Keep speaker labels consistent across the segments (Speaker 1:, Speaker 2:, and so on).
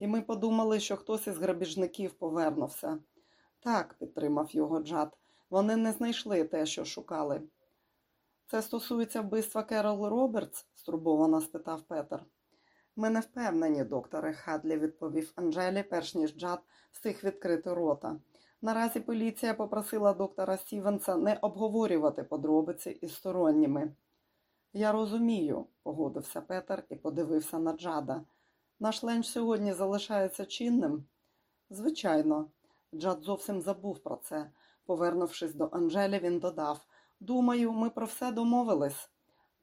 Speaker 1: і ми подумали, що хтось із грабіжників повернувся. Так, підтримав його Джад, вони не знайшли те, що шукали. Це стосується вбивства Керол Робертс? стурбовано спитав Петер. Ми не впевнені, докторе Хадлі, відповів Анжелі, перш ніж Джад встиг відкрити рота. Наразі поліція попросила доктора Стівенса не обговорювати подробиці із сторонніми. Я розумію, погодився Петер і подивився на Джада. Наш ленч сьогодні залишається чинним? Звичайно, Джад зовсім забув про це. Повернувшись до Анжелі, він додав Думаю, ми про все домовились.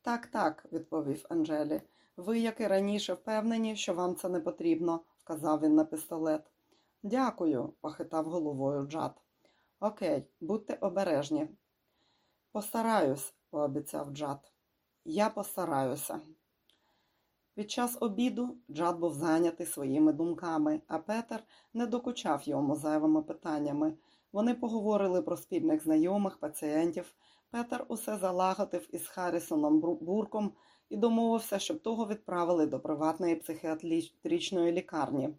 Speaker 1: Так, так, відповів Анжелі. Ви, як і раніше, впевнені, що вам це не потрібно, вказав він на пістолет. Дякую, похитав головою Джад. Окей, будьте обережні. Постараюсь, пообіцяв Джад. Я постараюся. Під час обіду Джад був зайнятий своїми думками, а Петер не докучав йому зайвими питаннями. Вони поговорили про спільних знайомих, пацієнтів. Петер усе залагодив із Харрісоном Бурком і домовився, щоб того відправили до приватної психіатричної лікарні.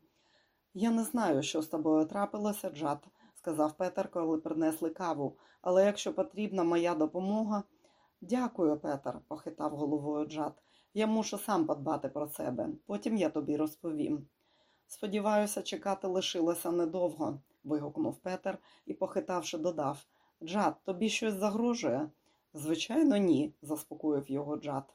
Speaker 1: Я не знаю, що з тобою трапилося, Джад, сказав Петер, коли принесли каву, але якщо потрібна моя допомога. Дякую, Петер, похитав головою Джад. Я мушу сам подбати про себе, потім я тобі розповім. Сподіваюся, чекати лишилося недовго, вигукнув Петер і, похитавши, додав Джад, тобі щось загрожує? Звичайно, ні, заспокоїв його Джад.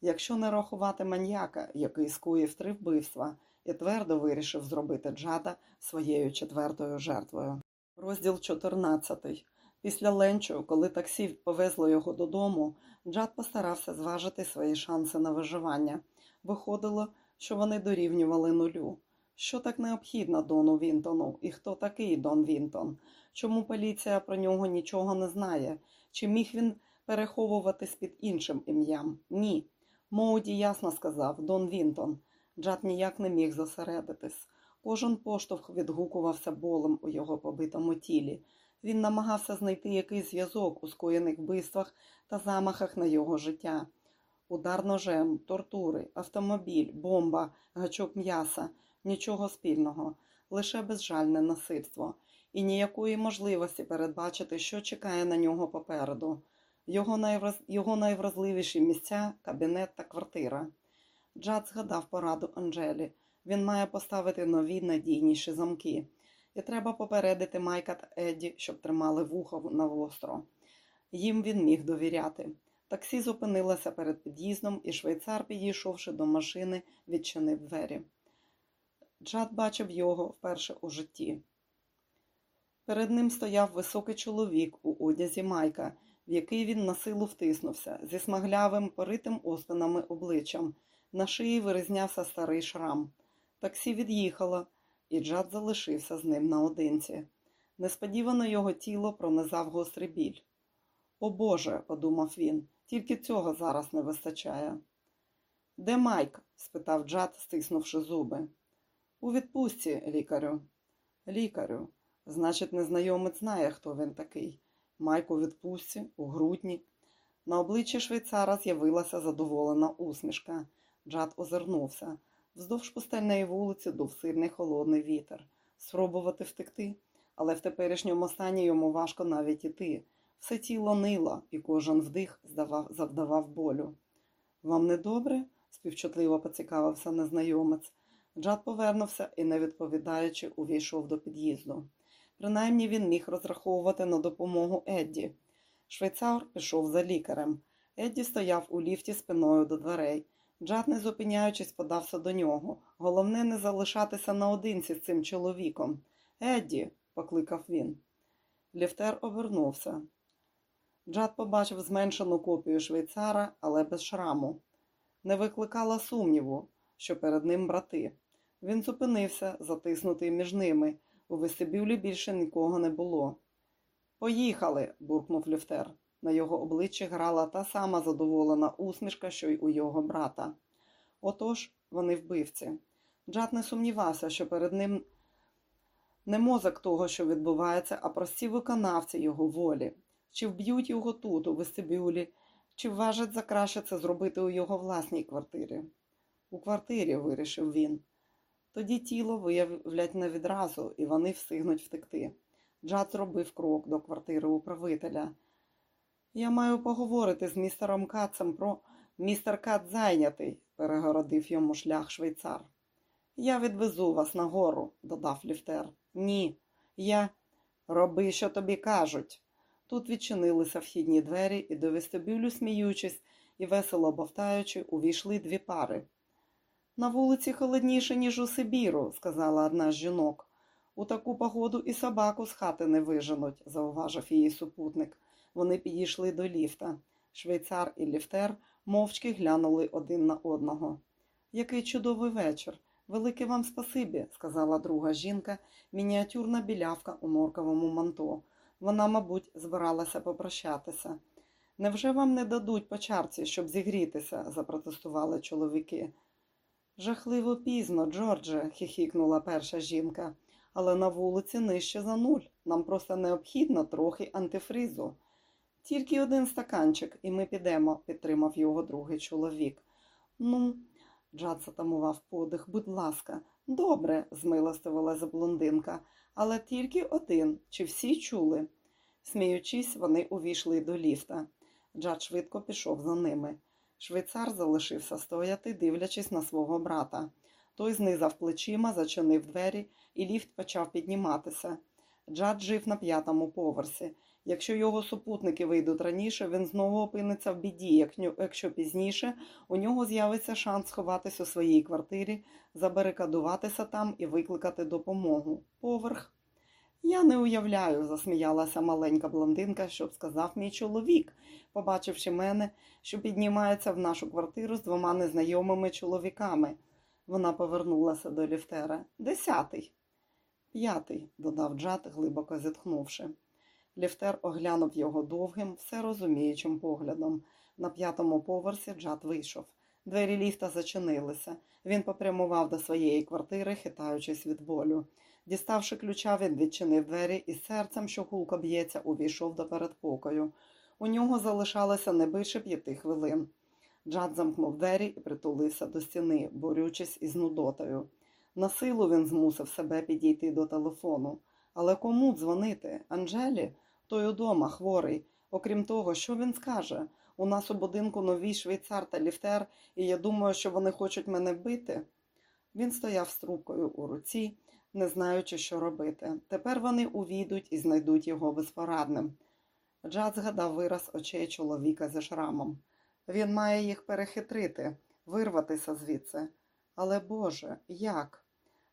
Speaker 1: Якщо не рахувати маньяка, який скоїв три вбивства, і твердо вирішив зробити Джада своєю четвертою жертвою. Розділ 14. Після ленчу, коли таксі повезло його додому, Джад постарався зважити свої шанси на виживання. Виходило, що вони дорівнювали нулю. Що так необхідно Дону Вінтону? І хто такий Дон Вінтон? Чому поліція про нього нічого не знає? Чи міг він переховуватись під іншим ім'ям? Ні. Моуді ясно сказав Дон Вінтон. Джад ніяк не міг зосередитись. Кожен поштовх відгукувався болем у його побитому тілі. Він намагався знайти якийсь зв'язок у скоєних вбивствах та замахах на його життя. Удар ножем, тортури, автомобіль, бомба, гачок м'яса нічого спільного, лише безжальне насильство, і ніякої можливості передбачити, що чекає на нього попереду. Його, найвраз... Його найвразливіші місця кабінет та квартира. Джад згадав пораду Анджелі. Він має поставити нові надійніші замки. І треба попередити Майка та Едді, щоб тримали вухо на востро. Їм він міг довіряти. Таксі зупинилося перед під'їздом, і швейцар, підійшовши до машини, відчинив двері. Джад бачив його вперше у житті. Перед ним стояв високий чоловік у одязі майка, в який він на силу втиснувся, зі смаглявим, поритим оспинами обличчям. На шиї вирізнявся старий шрам. Таксі від'їхало, і Джад залишився з ним наодинці. Несподівано його тіло пронизав гострий біль. О Боже, подумав він, тільки цього зараз не вистачає. Де Майк? спитав Джад, стиснувши зуби. У відпустці, лікарю. Лікарю. Значить, незнайомець знає, хто він такий. Майк у відпустці, у грудні. На обличчі швейцара з'явилася задоволена усмішка. Джад озирнувся. Вздовж пустельної вулиці дув сильний холодний вітер. Спробувати втекти, але в теперішньому стані йому важко навіть іти. Все тіло нило, і кожен вдих здавав, завдавав болю. Вам не добре? співчутливо поцікавився незнайомець. Джад повернувся і, не відповідаючи, увійшов до під'їзду. Принаймні він міг розраховувати на допомогу Едді. Швейцар пішов за лікарем. Едді стояв у ліфті спиною до дверей. Джад, не зупиняючись, подався до нього. Головне не залишатися наодинці з цим чоловіком. Едді, покликав він. Ліфтер обернувся. Джад побачив зменшену копію швейцара, але без шраму. Не викликала сумніву, що перед ним брати. Він зупинився, затиснутий між ними. У вестибюлі більше нікого не було. Поїхали, буркнув ліфтер. На його обличчі грала та сама задоволена усмішка, що й у його брата. Отож, вони вбивці. Джад не сумнівався, що перед ним не мозок того, що відбувається, а прості виконавці його волі. Чи вб'ють його тут, у вестибюлі, чи вважать за краще це зробити у його власній квартирі. У квартирі, вирішив він. Тоді тіло виявлять не відразу, і вони встигнуть втекти. Джад зробив крок до квартири управителя. Я маю поговорити з містером Кацем про містер Кац зайнятий, перегородив йому шлях швейцар. Я відвезу вас нагору, додав ліфтер. Ні, я роби, що тобі кажуть. Тут відчинилися вхідні двері, і до вестибюлю, сміючись і весело бовтаючи, увійшли дві пари. На вулиці холодніше, ніж у Сибіру, сказала одна з жінок. У таку погоду і собаку з хати не виженуть, зауважив її супутник. Вони підійшли до ліфта. Швейцар і ліфтер мовчки глянули один на одного. Який чудовий вечір. Велике вам спасибі, сказала друга жінка, мініатюрна білявка у норковому манто. Вона, мабуть, збиралася попрощатися. Невже вам не дадуть по чарці, щоб зігрітися? запротестували чоловіки. Жахливо пізно, Джордже, хихікнула перша жінка, але на вулиці нижче за нуль. Нам просто необхідно трохи антифризу. Тільки один стаканчик, і ми підемо, підтримав його другий чоловік. Ну, Джад затамував подих, будь ласка, добре, змилостивилася блондинка, але тільки один. Чи всі чули? Сміючись, вони увійшли до ліфта. Джад швидко пішов за ними. Швейцар залишився стояти, дивлячись на свого брата. Той знизав плечима, зачинив двері, і ліфт почав підніматися. Джад жив на п'ятому поверсі. Якщо його супутники вийдуть раніше, він знову опиниться в біді. Якщо пізніше у нього з'явиться шанс сховатись у своїй квартирі, забарикадуватися там і викликати допомогу. Поверх. Я не уявляю, засміялася маленька блондинка, щоб сказав мій чоловік, побачивши мене, що піднімається в нашу квартиру з двома незнайомими чоловіками. Вона повернулася до ліфтера. Десятий. П'ятий, додав Джад, глибоко зітхнувши. Ліфтер оглянув його довгим, все розуміючим поглядом. На п'ятому поверсі Джад вийшов. Двері ліфта зачинилися. Він попрямував до своєї квартири, хитаючись від болю. Діставши ключа, він відчинив двері і серцем, що гулко б'ється, увійшов до передпокою. У нього залишалося не більше п'яти хвилин. Джад замкнув двері і притулився до стіни, борючись із нудотою. На силу він змусив себе підійти до телефону. Але кому дзвонити? Анжелі? Той удома, хворий. Окрім того, що він скаже? У нас у будинку новий швейцар та ліфтер, і я думаю, що вони хочуть мене бити. Він стояв з трубкою у руці, не знаючи, що робити. Тепер вони увійдуть і знайдуть його безпорадним. Джад згадав вираз очей чоловіка зі шрамом. Він має їх перехитрити, вирватися звідси. Але Боже, як?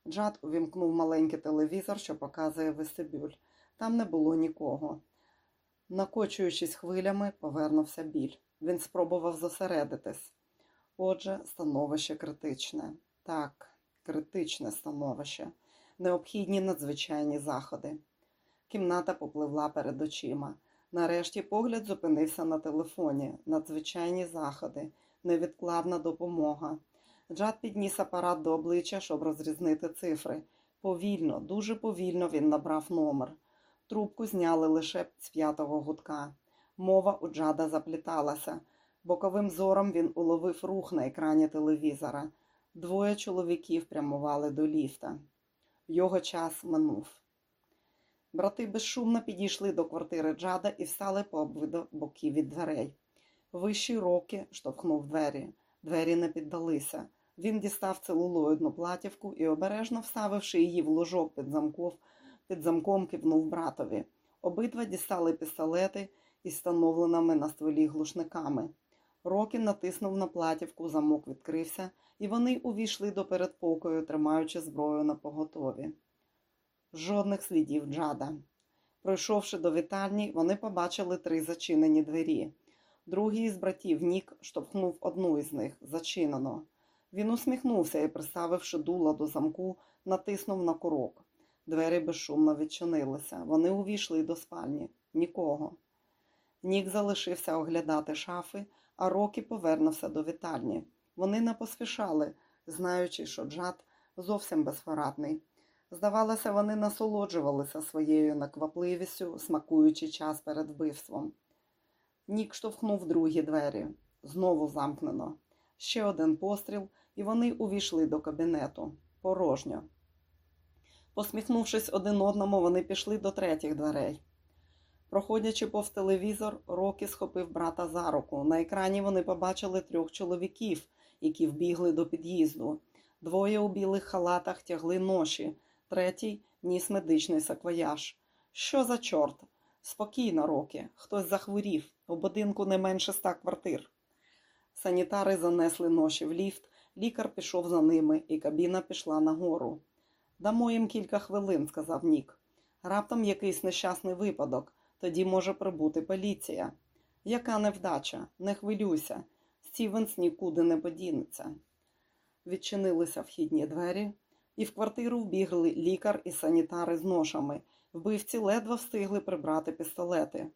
Speaker 1: Джад увімкнув маленький телевізор, що показує вестибюль. Там не було нікого. Накочуючись хвилями, повернувся біль. Він спробував зосередитись. Отже, становище критичне. Так, критичне становище. Необхідні надзвичайні заходи. Кімната попливла перед очима. Нарешті погляд зупинився на телефоні. Надзвичайні заходи, невідкладна допомога. Джад підніс апарат до обличчя, щоб розрізнити цифри. Повільно, дуже повільно він набрав номер. Трубку зняли лише з п'ятого гудка. Мова у Джада запліталася. Боковим зором він уловив рух на екрані телевізора. Двоє чоловіків прямували до ліфта. Його час минув. Брати безшумно підійшли до квартири Джада і встали по обидва боки від дверей. Вищий роки штовхнув двері. Двері не піддалися. Він дістав целулоїдну платівку і, обережно вставивши її в ложок під замков, під замком кивнув братові. Обидва дістали пістолети із встановленими на стволі глушниками. Рокі натиснув на платівку, замок відкрився, і вони увійшли до передпокою, тримаючи зброю на поготові. Жодних слідів Джада. Пройшовши до вітальні, вони побачили три зачинені двері. Другий із братів Нік штовхнув одну із них зачинено. Він усміхнувся і, приставивши дуло до замку, натиснув на курок. Двері безшумно відчинилися. Вони увійшли до спальні. Нікого. Нік залишився оглядати шафи, а Рокі повернувся до вітальні. Вони не поспішали, знаючи, що Джад зовсім безпорадний. Здавалося, вони насолоджувалися своєю наквапливістю, смакуючи час перед вбивством. Нік штовхнув другі двері. Знову замкнено. Ще один постріл, і вони увійшли до кабінету. Порожньо. Посміхнувшись один одному, вони пішли до третіх дверей. Проходячи повз телевізор, Рокі схопив брата за руку. На екрані вони побачили трьох чоловіків, які вбігли до під'їзду. Двоє у білих халатах тягли ноші, третій ніс медичний саквояж. Що за чорт? Спокійно, Рокі. Хтось захворів. У будинку не менше ста квартир. Санітари занесли ноші в ліфт, лікар пішов за ними, і кабіна пішла нагору. Дамо їм кілька хвилин, сказав Нік. Раптом якийсь нещасний випадок, тоді може прибути поліція. Яка невдача, не хвилюйся. Стівенс нікуди не подінеться. Відчинилися вхідні двері, і в квартиру вбігли лікар і санітари з ношами. Вбивці ледве встигли прибрати пістолети.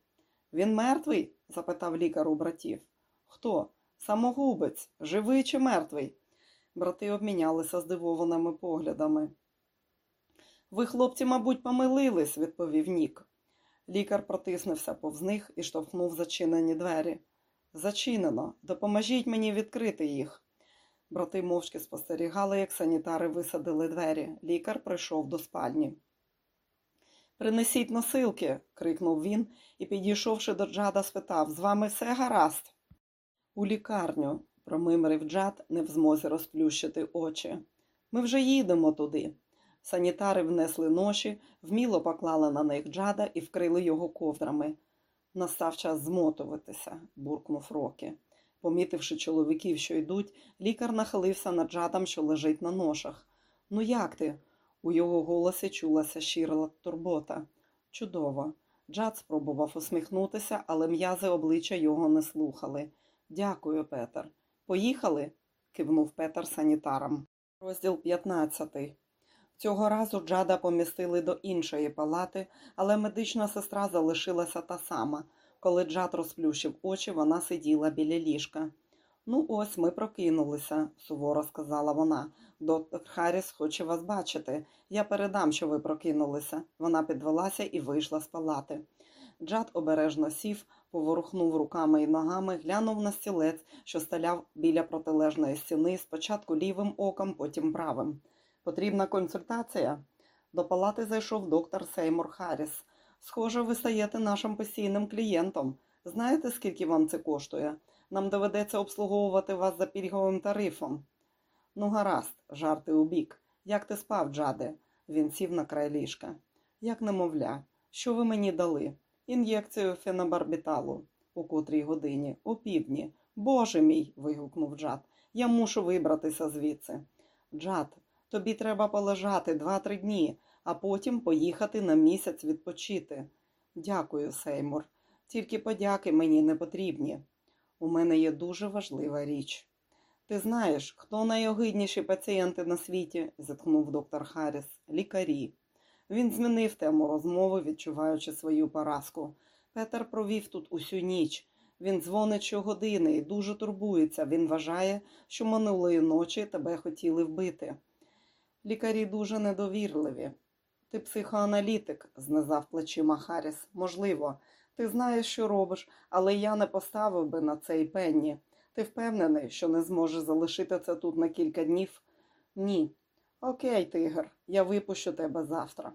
Speaker 1: Він мертвий? запитав лікар у братів. Хто? Самогубець, живий чи мертвий? Брати обмінялися здивованими поглядами. Ви, хлопці, мабуть, помилились, відповів Нік. Лікар протиснувся повз них і штовхнув зачинені двері. Зачинено. Допоможіть мені відкрити їх. Брати мовчки спостерігали, як санітари висадили двері. Лікар прийшов до спальні. Принесіть носилки, крикнув він і, підійшовши до Джада, спитав З вами все гаразд? У лікарню, промимрив Джад, не в змозі розплющити очі. Ми вже їдемо туди. Санітари внесли ноші, вміло поклали на них Джада і вкрили його ковдрами. Настав час змотуватися, буркнув Рокі. Помітивши чоловіків, що йдуть, лікар нахилився над Джадом, що лежить на ношах. Ну, як ти? У його голосі чулася щира турбота. Чудово. Джад спробував усміхнутися, але м'язи обличчя його не слухали. Дякую, Петер. Поїхали? кивнув Петер санітарам. Розділ 15. Цього разу Джада помістили до іншої палати, але медична сестра залишилася та сама. Коли Джад розплющив очі, вона сиділа біля ліжка. Ну, ось ми прокинулися, суворо сказала вона. Доктор Харріс хоче вас бачити. Я передам, що ви прокинулися. Вона підвелася і вийшла з палати. Джад обережно сів, поворухнув руками і ногами, глянув на стілець, що стояв біля протилежної стіни, спочатку лівим оком, потім правим. Потрібна консультація? До палати зайшов доктор Сеймур Харріс. Схоже, ви стаєте нашим постійним клієнтом. Знаєте, скільки вам це коштує? Нам доведеться обслуговувати вас за пільговим тарифом. Ну, гаразд, жарти у бік. Як ти спав, Джаде? Він сів на край ліжка. Як немовля, що ви мені дали? Ін'єкцію фенобарбіталу. У котрій годині? У півдні. Боже мій. вигукнув Джад. Я мушу вибратися звідси. Джад, тобі треба полежати два-три дні, а потім поїхати на місяць відпочити. Дякую, Сеймур. Тільки подяки мені не потрібні. У мене є дуже важлива річ. Ти знаєш, хто найогидніші пацієнти на світі? зітхнув доктор Харріс. Лікарі. Він змінив тему розмови, відчуваючи свою поразку. Петер провів тут усю ніч. Він дзвонить щогодини і дуже турбується. Він вважає, що минулої ночі тебе хотіли вбити. Лікарі дуже недовірливі. Ти психоаналітик, знизав плечима Харріс. Можливо, ти знаєш, що робиш, але я не поставив би на цей пенні. Ти впевнений, що не зможеш залишити це тут на кілька днів? Ні. Окей, тигр, я випущу тебе завтра.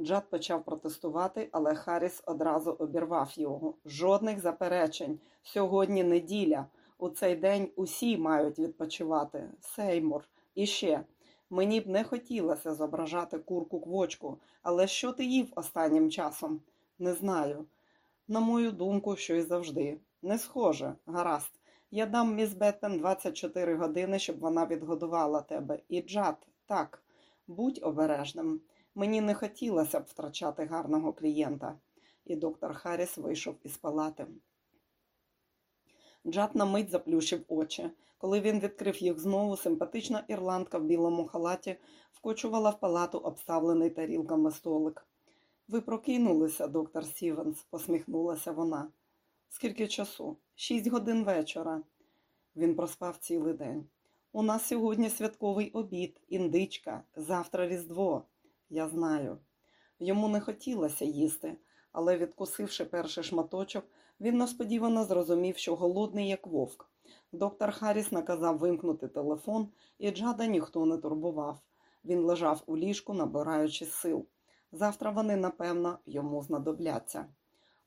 Speaker 1: Джад почав протестувати, але Харріс одразу обірвав його. Жодних заперечень. Сьогодні неділя. У цей день усі мають відпочивати. Сеймур. І ще. Мені б не хотілося зображати курку квочку, але що ти їв останнім часом? Не знаю. На мою думку, що й завжди. Не схоже, гаразд. Я дам міс Беттен 24 години, щоб вона відгодувала тебе. І Джад, так, будь обережним. Мені не хотілося б втрачати гарного клієнта. І доктор Харріс вийшов із палати. Джад на мить заплющив очі. Коли він відкрив їх знову, симпатична ірландка в білому халаті вкочувала в палату обставлений тарілками столик. Ви прокинулися, доктор Сівенс, посміхнулася вона. Скільки часу? Шість годин вечора. Він проспав цілий день. У нас сьогодні святковий обід, індичка, завтра Різдво. Я знаю. Йому не хотілося їсти, але, відкусивши перший шматочок, він несподівано зрозумів, що голодний, як вовк. Доктор Харріс наказав вимкнути телефон, і Джада ніхто не турбував. Він лежав у ліжку, набираючи сил. Завтра вони, напевно, йому знадобляться.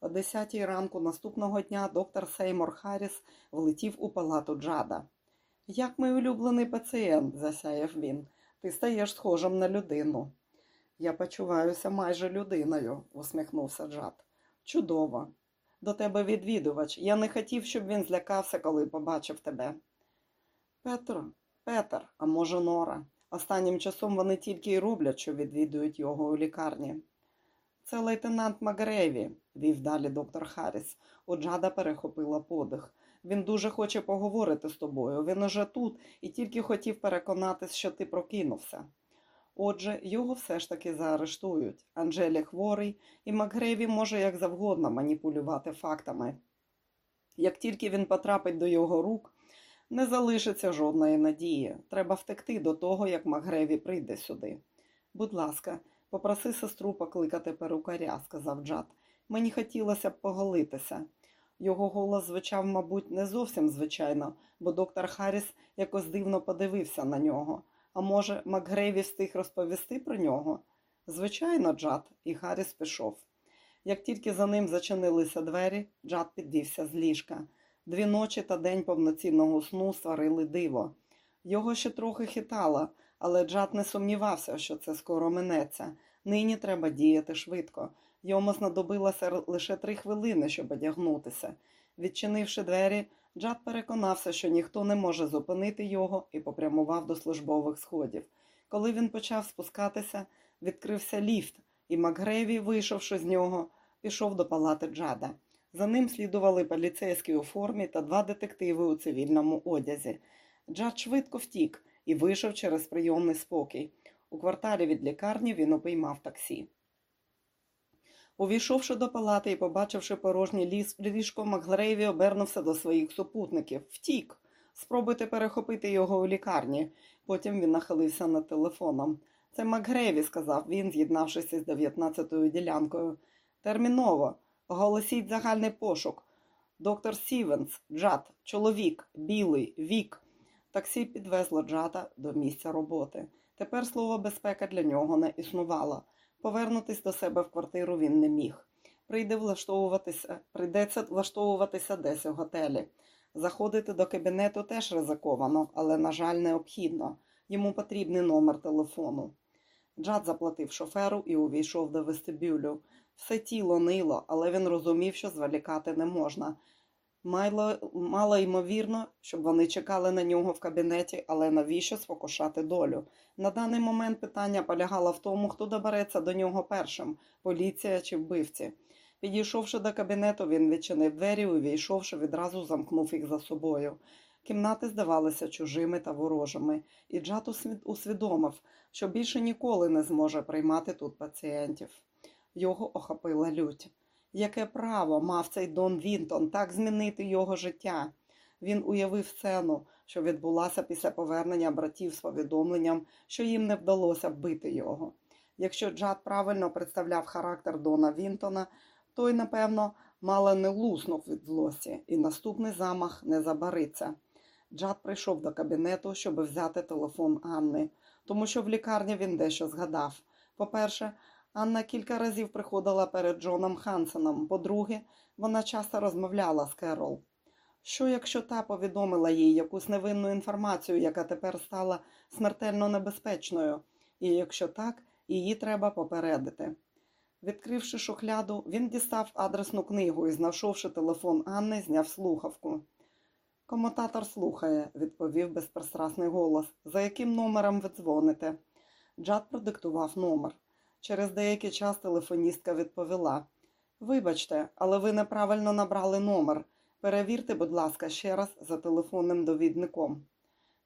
Speaker 1: О 10 ранку наступного дня доктор Сеймор Харріс влетів у палату Джада. Як мій улюблений пацієнт, засяяв він, ти стаєш схожим на людину. Я почуваюся майже людиною, усміхнувся Джад. Чудово. До тебе відвідувач. Я не хотів, щоб він злякався, коли побачив тебе. Петро, Петер, а може, Нора. Останнім часом вони тільки й роблять, що відвідують його у лікарні. Це лейтенант Макгреві, вів далі доктор Харріс. У Джада перехопила подих. Він дуже хоче поговорити з тобою. Він уже тут і тільки хотів переконатись, що ти прокинувся. Отже, його все ж таки заарештують. Анжелі хворий, і Макгреві може як завгодно маніпулювати фактами. Як тільки він потрапить до його рук, не залишиться жодної надії. Треба втекти до того, як Макгреві прийде сюди. Будь ласка, попроси сестру покликати перукаря, сказав Джад. Мені хотілося б поголитися. Його голос звучав, мабуть, не зовсім звичайно, бо доктор Харріс якось дивно подивився на нього. А може, Макгрейві встиг розповісти про нього? Звичайно, Джад, і Харріс пішов. Як тільки за ним зачинилися двері, Джад підвівся з ліжка. Дві ночі та день повноцінного сну сварили диво. Його ще трохи хитало, але Джад не сумнівався, що це скоро минеться. Нині треба діяти швидко. Йому знадобилося лише три хвилини, щоб одягнутися. Відчинивши двері, Джад переконався, що ніхто не може зупинити його і попрямував до службових сходів. Коли він почав спускатися, відкрився ліфт, і Макгреві, вийшовши з нього, пішов до палати Джада. За ним слідували поліцейські у формі та два детективи у цивільному одязі. Джад швидко втік і вийшов через прийомний спокій. У кварталі від лікарні він упіймав таксі. Увійшовши до палати і побачивши порожній ліс, ліжко, Макгрейві обернувся до своїх супутників. Втік. Спробуйте перехопити його у лікарні. Потім він нахилився над телефоном. Це Макгрейві, сказав він, з'єднавшись із 19-ю ділянкою. Терміново. Оголосіть загальний пошук. Доктор Стівенс, Джад, чоловік, білий, вік. Таксі підвезло Джада до місця роботи. Тепер слово безпека для нього не існувало. Повернутись до себе в квартиру він не міг. Прийде влаштовуватися, прийдеться влаштовуватися десь у готелі. Заходити до кабінету теж ризиковано, але, на жаль, необхідно. Йому потрібний номер телефону. Джад заплатив шоферу і увійшов до вестибюлю. Все тіло нило, але він розумів, що зволікати не можна. Мало, мало ймовірно, щоб вони чекали на нього в кабінеті, але навіщо спокушати долю? На даний момент питання полягало в тому, хто добереться до нього першим поліція чи вбивці. Підійшовши до кабінету, він відчинив двері увійшовши, відразу замкнув їх за собою. Кімнати здавалися чужими та ворожими, і Джат усвідомив, що більше ніколи не зможе приймати тут пацієнтів. Його охопила лють. Яке право мав цей Дон Вінтон так змінити його життя? Він уявив сцену, що відбулася після повернення братів з повідомленням, що їм не вдалося вбити його. Якщо Джад правильно представляв характер Дона Вінтона, той, напевно, мало не луснув від злості, і наступний замах не забариться. Джад прийшов до кабінету, щоб взяти телефон Анни, тому що в лікарні він дещо згадав. По-перше, Анна кілька разів приходила перед Джоном Хансеном. По-друге, вона часто розмовляла з Керол. Що, якщо та повідомила їй якусь невинну інформацію, яка тепер стала смертельно небезпечною, і якщо так, її треба попередити. Відкривши шухляду, він дістав адресну книгу і, знайшовши телефон Анни, зняв слухавку. Комутатор слухає, відповів безпристрасний голос. За яким номером ви дзвоните? Джад продиктував номер. Через деякий час телефоністка відповіла Вибачте, але ви неправильно набрали номер. Перевірте, будь ласка, ще раз за телефонним довідником.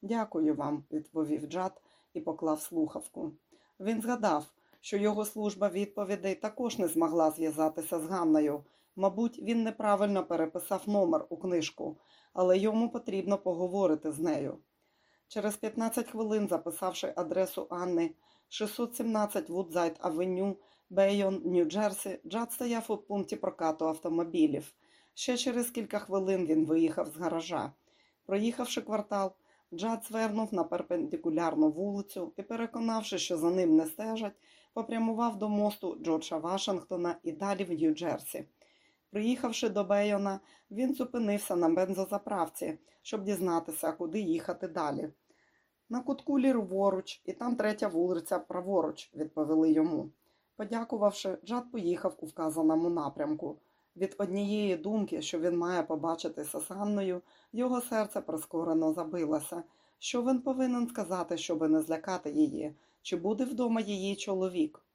Speaker 1: Дякую вам, відповів Джад і поклав слухавку. Він згадав, що його служба відповідей також не змогла зв'язатися з Ганною. Мабуть, він неправильно переписав номер у книжку, але йому потрібно поговорити з нею. Через 15 хвилин, записавши адресу Анни 617 Вудсайд Авеню, Бейон, Нью-Джерсі, Джад стояв у пункті прокату автомобілів. Ще через кілька хвилин він виїхав з гаража. Проїхавши квартал, Джад звернув на перпендикулярну вулицю і, переконавши, що за ним не стежать, попрямував до мосту Джорджа Вашингтона і далі в Нью-Джерсі. Приїхавши до Бейона, він зупинився на бензозаправці, щоб дізнатися, куди їхати далі. На кутку ліворуч, і там третя вулиця праворуч, відповіли йому. Подякувавши, Джад поїхав у вказаному напрямку. Від однієї думки, що він має побачитися з Анною, його серце прискорено забилося. Що він повинен сказати, щоби не злякати її, чи буде вдома її чоловік?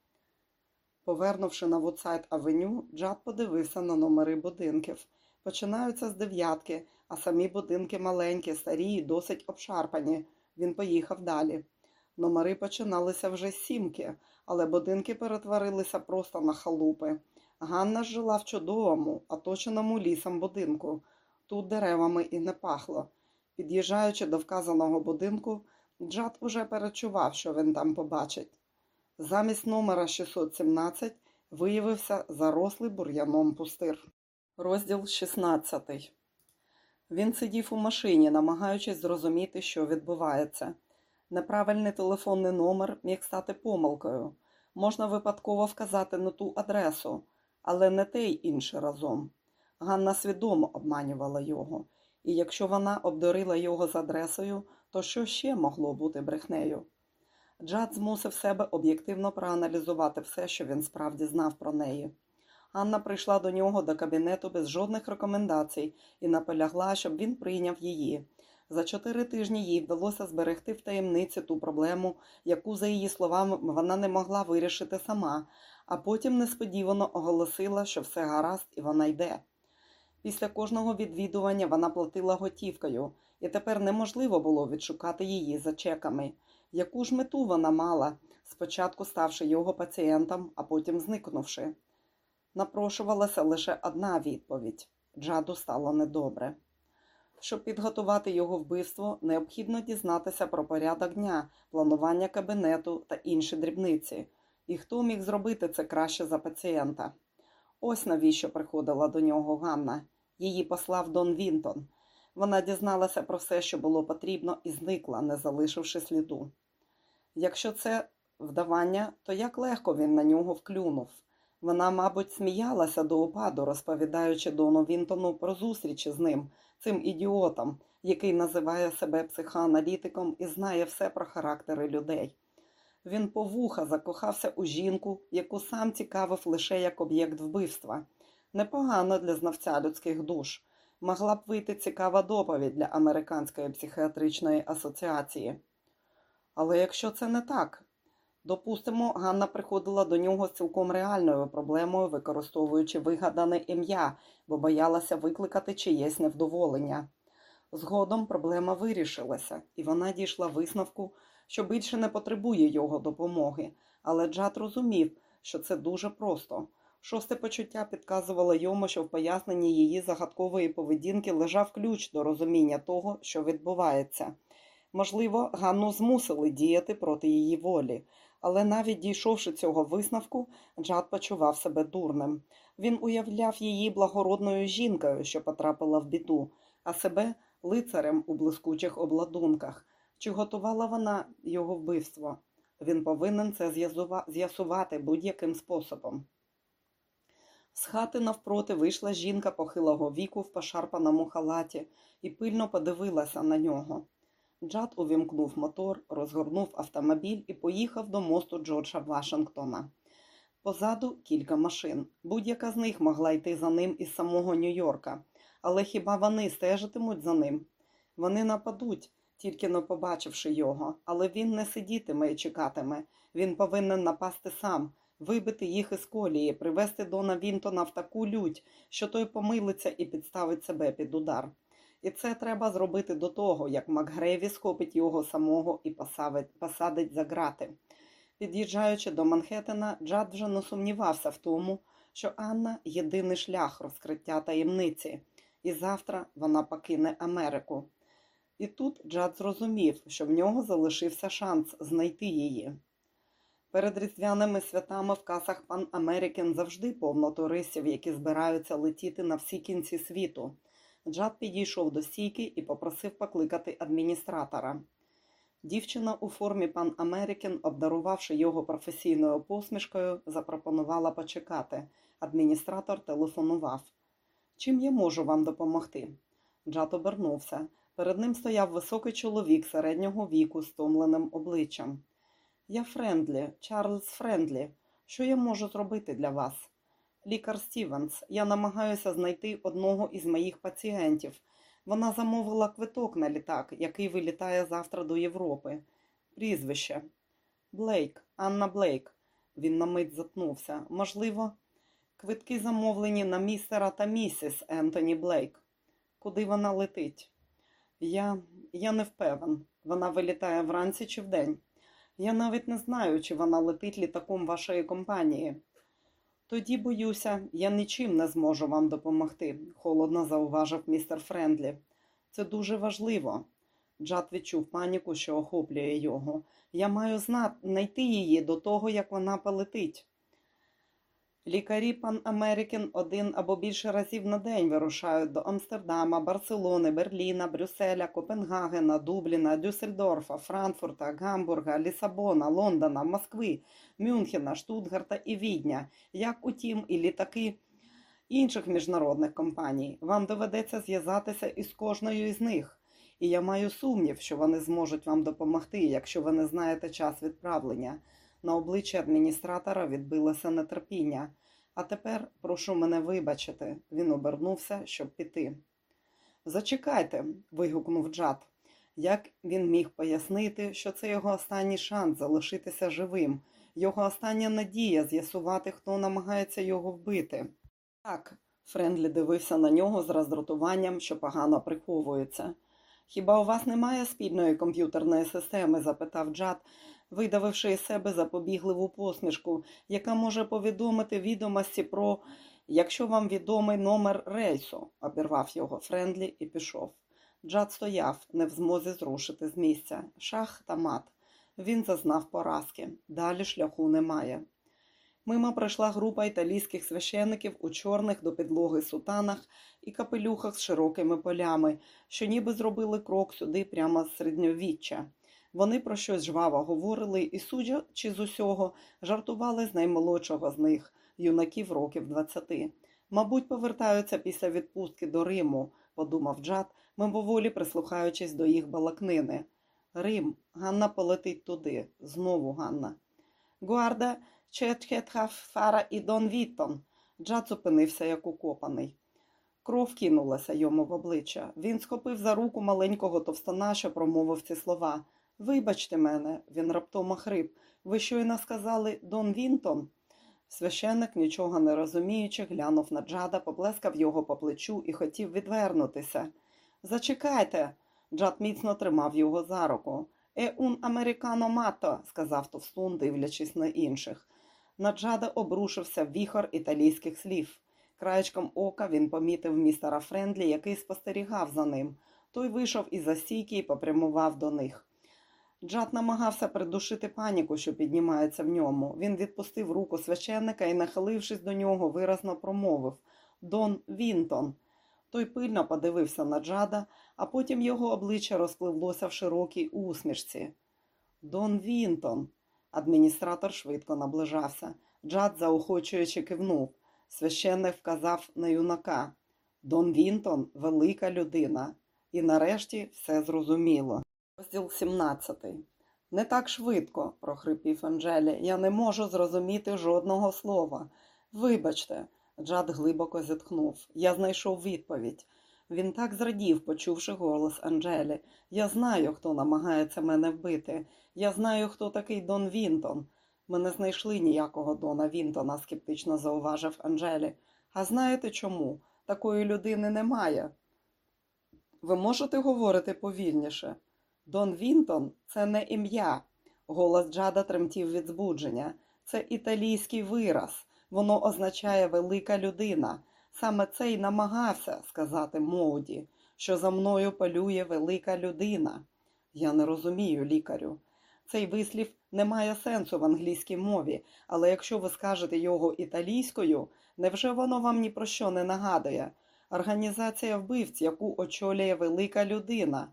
Speaker 1: Повернувши на Вудсайд Авеню, Джад подивився на номери будинків. Починаються з дев'ятки, а самі будинки маленькі, старі і досить обшарпані. Він поїхав далі. Номери починалися вже з сімки, але будинки перетворилися просто на халупи. Ганна жила в чудовому, оточеному лісом будинку. Тут деревами і не пахло. Під'їжджаючи до вказаного будинку, Джад уже передчував, що він там побачить. Замість номера 617 виявився зарослий бур'яном пустир. Розділ 16 Він сидів у машині, намагаючись зрозуміти, що відбувається. Неправильний телефонний номер міг стати помилкою. Можна випадково вказати на ту адресу, але не те й інше разом. Ганна свідомо обманювала його, і якщо вона обдурила його з адресою, то що ще могло бути брехнею? Джад змусив себе об'єктивно проаналізувати все, що він справді знав про неї. Анна прийшла до нього до кабінету без жодних рекомендацій і наполягла, щоб він прийняв її. За чотири тижні їй вдалося зберегти в таємниці ту проблему, яку, за її словами, вона не могла вирішити сама, а потім несподівано оголосила, що все гаразд і вона йде. Після кожного відвідування вона платила готівкою, і тепер неможливо було відшукати її за чеками. Яку ж мету вона мала, спочатку ставши його пацієнтом, а потім зникнувши? Напрошувалася лише одна відповідь Джаду стало недобре. Щоб підготувати його вбивство, необхідно дізнатися про порядок дня, планування кабінету та інші дрібниці. І хто міг зробити це краще за пацієнта? Ось навіщо приходила до нього Ганна. Її послав Дон Вінтон. Вона дізналася про все, що було потрібно, і зникла, не залишивши сліду. Якщо це вдавання, то як легко він на нього вклюнув. Вона, мабуть, сміялася до опаду, розповідаючи Дону Вінтону про зустрічі з ним, цим ідіотом, який називає себе психоаналітиком і знає все про характери людей. Він по вуха закохався у жінку, яку сам цікавив лише як об'єкт вбивства. Непогано для знавця людських душ. Могла б вийти цікава доповідь для Американської психіатричної асоціації. Але якщо це не так, допустимо, Ганна приходила до нього з цілком реальною проблемою, використовуючи вигадане ім'я, бо боялася викликати чиєсь невдоволення. Згодом проблема вирішилася, і вона дійшла висновку, що більше не потребує його допомоги, але Джад розумів, що це дуже просто. Шосте почуття підказувало йому, що в поясненні її загадкової поведінки лежав ключ до розуміння того, що відбувається. Можливо, Ганну змусили діяти проти її волі, але навіть дійшовши цього висновку, Джад почував себе дурним. Він уявляв її благородною жінкою, що потрапила в біду, а себе лицарем у блискучих обладунках. Чи готувала вона його вбивство? Він повинен це з'ясувати будь-яким способом. З хати навпроти вийшла жінка похилого віку в пошарпаному халаті і пильно подивилася на нього. Джад увімкнув мотор, розгорнув автомобіль і поїхав до мосту Джорджа Вашингтона. Позаду кілька машин. Будь-яка з них могла йти за ним із самого Нью-Йорка. Але хіба вони стежитимуть за ним? Вони нападуть, тільки не побачивши його, але він не сидітиме і чекатиме. Він повинен напасти сам, вибити їх із колії, привести Дона Вінтона в таку лють, що той помилиться і підставить себе під удар. І це треба зробити до того, як Макгрейві схопить його самого і посадить за грати. Під'їжджаючи до Манхеттена, Джад вже не сумнівався в тому, що Анна єдиний шлях розкриття таємниці, і завтра вона покине Америку. І тут Джад зрозумів, що в нього залишився шанс знайти її. Перед різдвяними святами в касах Пан Америкен завжди повно туристів, які збираються летіти на всі кінці світу. Джад підійшов до стійки і попросив покликати адміністратора. Дівчина у формі пан Америкін, обдарувавши його професійною посмішкою, запропонувала почекати. Адміністратор телефонував. Чим я можу вам допомогти? Джад обернувся. Перед ним стояв високий чоловік середнього віку зі стомленим обличчям. Я Френдлі, Чарльз Френдлі. Що я можу зробити для вас? Лікар Стівенс, я намагаюся знайти одного із моїх пацієнтів. Вона замовила квиток на літак, який вилітає завтра до Європи. Прізвище Блейк, Анна Блейк. Він на мить затнувся. Можливо, квитки замовлені на містера та місіс Ентоні Блейк. Куди вона летить? Я я не впевнен. Вона вилітає вранці чи вдень. Я навіть не знаю, чи вона летить літаком вашої компанії. Тоді, боюся, я нічим не зможу вам допомогти, холодно зауважив містер Френдлі. Це дуже важливо. Джад відчув паніку, що охоплює його. Я маю знайти її до того, як вона полетить. Лікарі пан Америкін один або більше разів на день вирушають до Амстердама, Барселони, Берліна, Брюсселя, Копенгагена, Дубліна, Дюссельдорфа, Франкфурта, Гамбурга, Лісабона, Лондона, Москви, Мюнхена, Штутгарта і Відня, як утім і літаки інших міжнародних компаній. Вам доведеться зв'язатися із кожною із них. І я маю сумнів, що вони зможуть вам допомогти, якщо ви не знаєте час відправлення. На обличчі адміністратора відбилося нетерпіння. А тепер прошу мене вибачити. Він обернувся, щоб піти. Зачекайте, вигукнув Джад. Як він міг пояснити, що це його останній шанс залишитися живим, його остання надія з'ясувати, хто намагається його вбити. Так, Френдлі дивився на нього з роздратуванням, що погано приховується. Хіба у вас немає спільної комп'ютерної системи? запитав Джад, видавивши із себе запобігливу посмішку, яка може повідомити відомості про якщо вам відомий номер рейсу, обірвав його Френдлі і пішов. Джад стояв, не в змозі зрушити з місця. Шах та мат. Він зазнав поразки. Далі шляху немає. Мимо пройшла група італійських священиків у чорних до підлоги сутанах і капелюхах з широкими полями, що ніби зробили крок сюди прямо з середньовіччя. Вони про щось жваво говорили і, судячи з усього, жартували з наймолодшого з них, юнаків років двадцяти. Мабуть, повертаються після відпустки до Риму, подумав Джад, мимоволі прислухаючись до їх балакнини. Рим, Ганна полетить туди, знову Ганна. Guarda, che t'ha fatto fare il Дон Вінтон. Джад зупинився, як укопаний. Кров кинулася йому в обличчя. Він схопив за руку маленького товстона, що промовив ці слова. Вибачте мене, він раптом охрип. Ви щойно сказали Дон Вінтон? Священник, нічого не розуміючи, глянув на Джада, поплескав його по плечу і хотів відвернутися. Зачекайте. Джад міцно тримав його за руку. È un americano matto, сказав товстун, дивлячись на інших. На Джада обрушився вихор італійських слів. Краєчком ока він помітив містера Френдлі, який спостерігав за ним. Той вийшов із-за стійки і попрямував до них. Джад намагався придушити паніку, що піднімається в ньому. Він відпустив руку священника і, нахилившись до нього, виразно промовив Дон Вінтон. Той пильно подивився на Джада, а потім його обличчя розпливлося в широкій усмішці. Дон Вінтон. Адміністратор швидко наближався. Джад, заохочуючи, кивнув. Священник вказав на юнака. Дон Вінтон велика людина. І нарешті все зрозуміло. Розділ 17. Не так швидко, прохрипів Анджелі. Я не можу зрозуміти жодного слова. Вибачте, Джад глибоко зітхнув. Я знайшов відповідь. Він так зрадів, почувши голос Анджелі. Я знаю, хто намагається мене вбити. Я знаю, хто такий Дон Вінтон. Ми не знайшли ніякого Дона Вінтона, скептично зауважив Анджелі. А знаєте чому? Такої людини немає. Ви можете говорити повільніше? Дон Вінтон це не ім'я. Голос Джада тремтів від збудження. Це італійський вираз. Воно означає велика людина. Саме це й намагався сказати Моуді, що за мною полює велика людина. Я не розумію, лікарю. Цей вислів не має сенсу в англійській мові, але якщо ви скажете його італійською, невже воно вам ні про що не нагадує? Організація вбивць, яку очолює велика людина.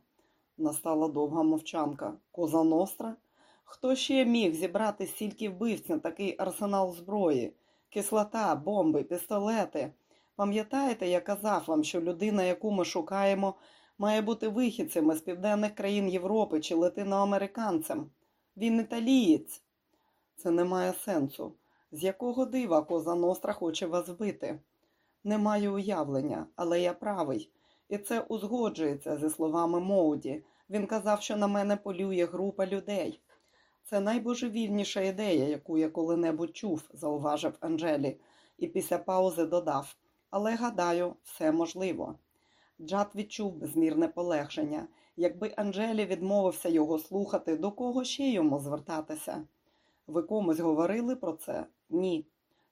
Speaker 1: Настала довга мовчанка. Коза Ностра? Хто ще міг зібрати стільки вбивць на такий арсенал зброї? Кислота, бомби, пістолети. Пам'ятаєте, я казав вам, що людина, яку ми шукаємо, має бути вихідцем із південних країн Європи чи латиноамериканцем? Він італієць. Це не має сенсу. З якого дива коза Ностра хоче вас вбити? Не маю уявлення, але я правий. І це узгоджується зі словами Моуді. Він казав, що на мене полює група людей. Це найбожевільніша ідея, яку я коли-небудь чув, зауважив Анджелі, і після паузи додав. Але гадаю, все можливо. Джад відчув безмірне полегшення. Якби Анджелі відмовився його слухати, до кого ще йому звертатися? Ви комусь говорили про це? Ні.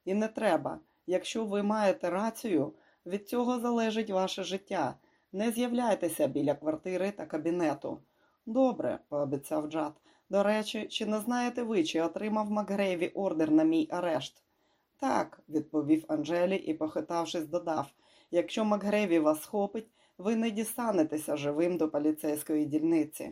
Speaker 1: І не треба. Якщо ви маєте рацію, від цього залежить ваше життя. Не з'являйтеся біля квартири та кабінету. Добре, пообіцяв Джад. До речі, чи не знаєте ви, чи отримав Макгрейві ордер на мій арешт? Так, відповів Анджелі і, похитавшись, додав якщо Макгрейві вас схопить, ви не дістанетеся живим до поліцейської дільниці.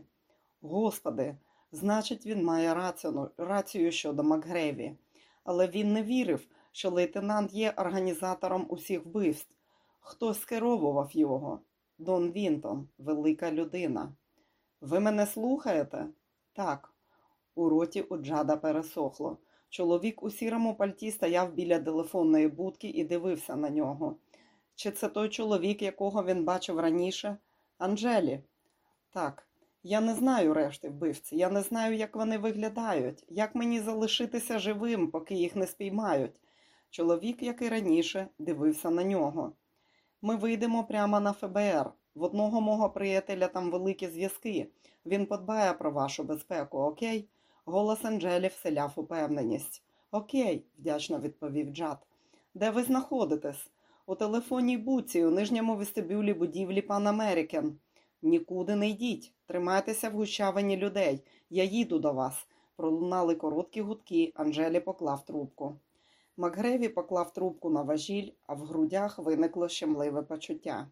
Speaker 1: Господи, значить, він має рацію, рацію щодо Макгрейві. Але він не вірив, що лейтенант є організатором усіх вбивств. Хтось скеровував його. Дон Вінтон, велика людина. Ви мене слухаєте? Так. У роті у Джада пересохло. Чоловік у сірому пальті стояв біля телефонної будки і дивився на нього. Чи це той чоловік, якого він бачив раніше? Анджелі? Так. Я не знаю решти вбивці. Я не знаю, як вони виглядають, як мені залишитися живим, поки їх не спіймають. Чоловік, як і раніше, дивився на нього. Ми вийдемо прямо на ФБР. В одного мого приятеля там великі зв'язки. Він подбає про вашу безпеку, окей? Голос Анджелі вселяв упевненість. Окей, вдячно відповів Джад. Де ви знаходитесь? У телефонній буці у нижньому вестибюлі будівлі Пан Америкен. Нікуди не йдіть, тримайтеся в гущавині людей. Я їду до вас. Пролунали короткі гудки, Анжелі поклав трубку. Макгреві поклав трубку на важіль, а в грудях виникло щемливе почуття.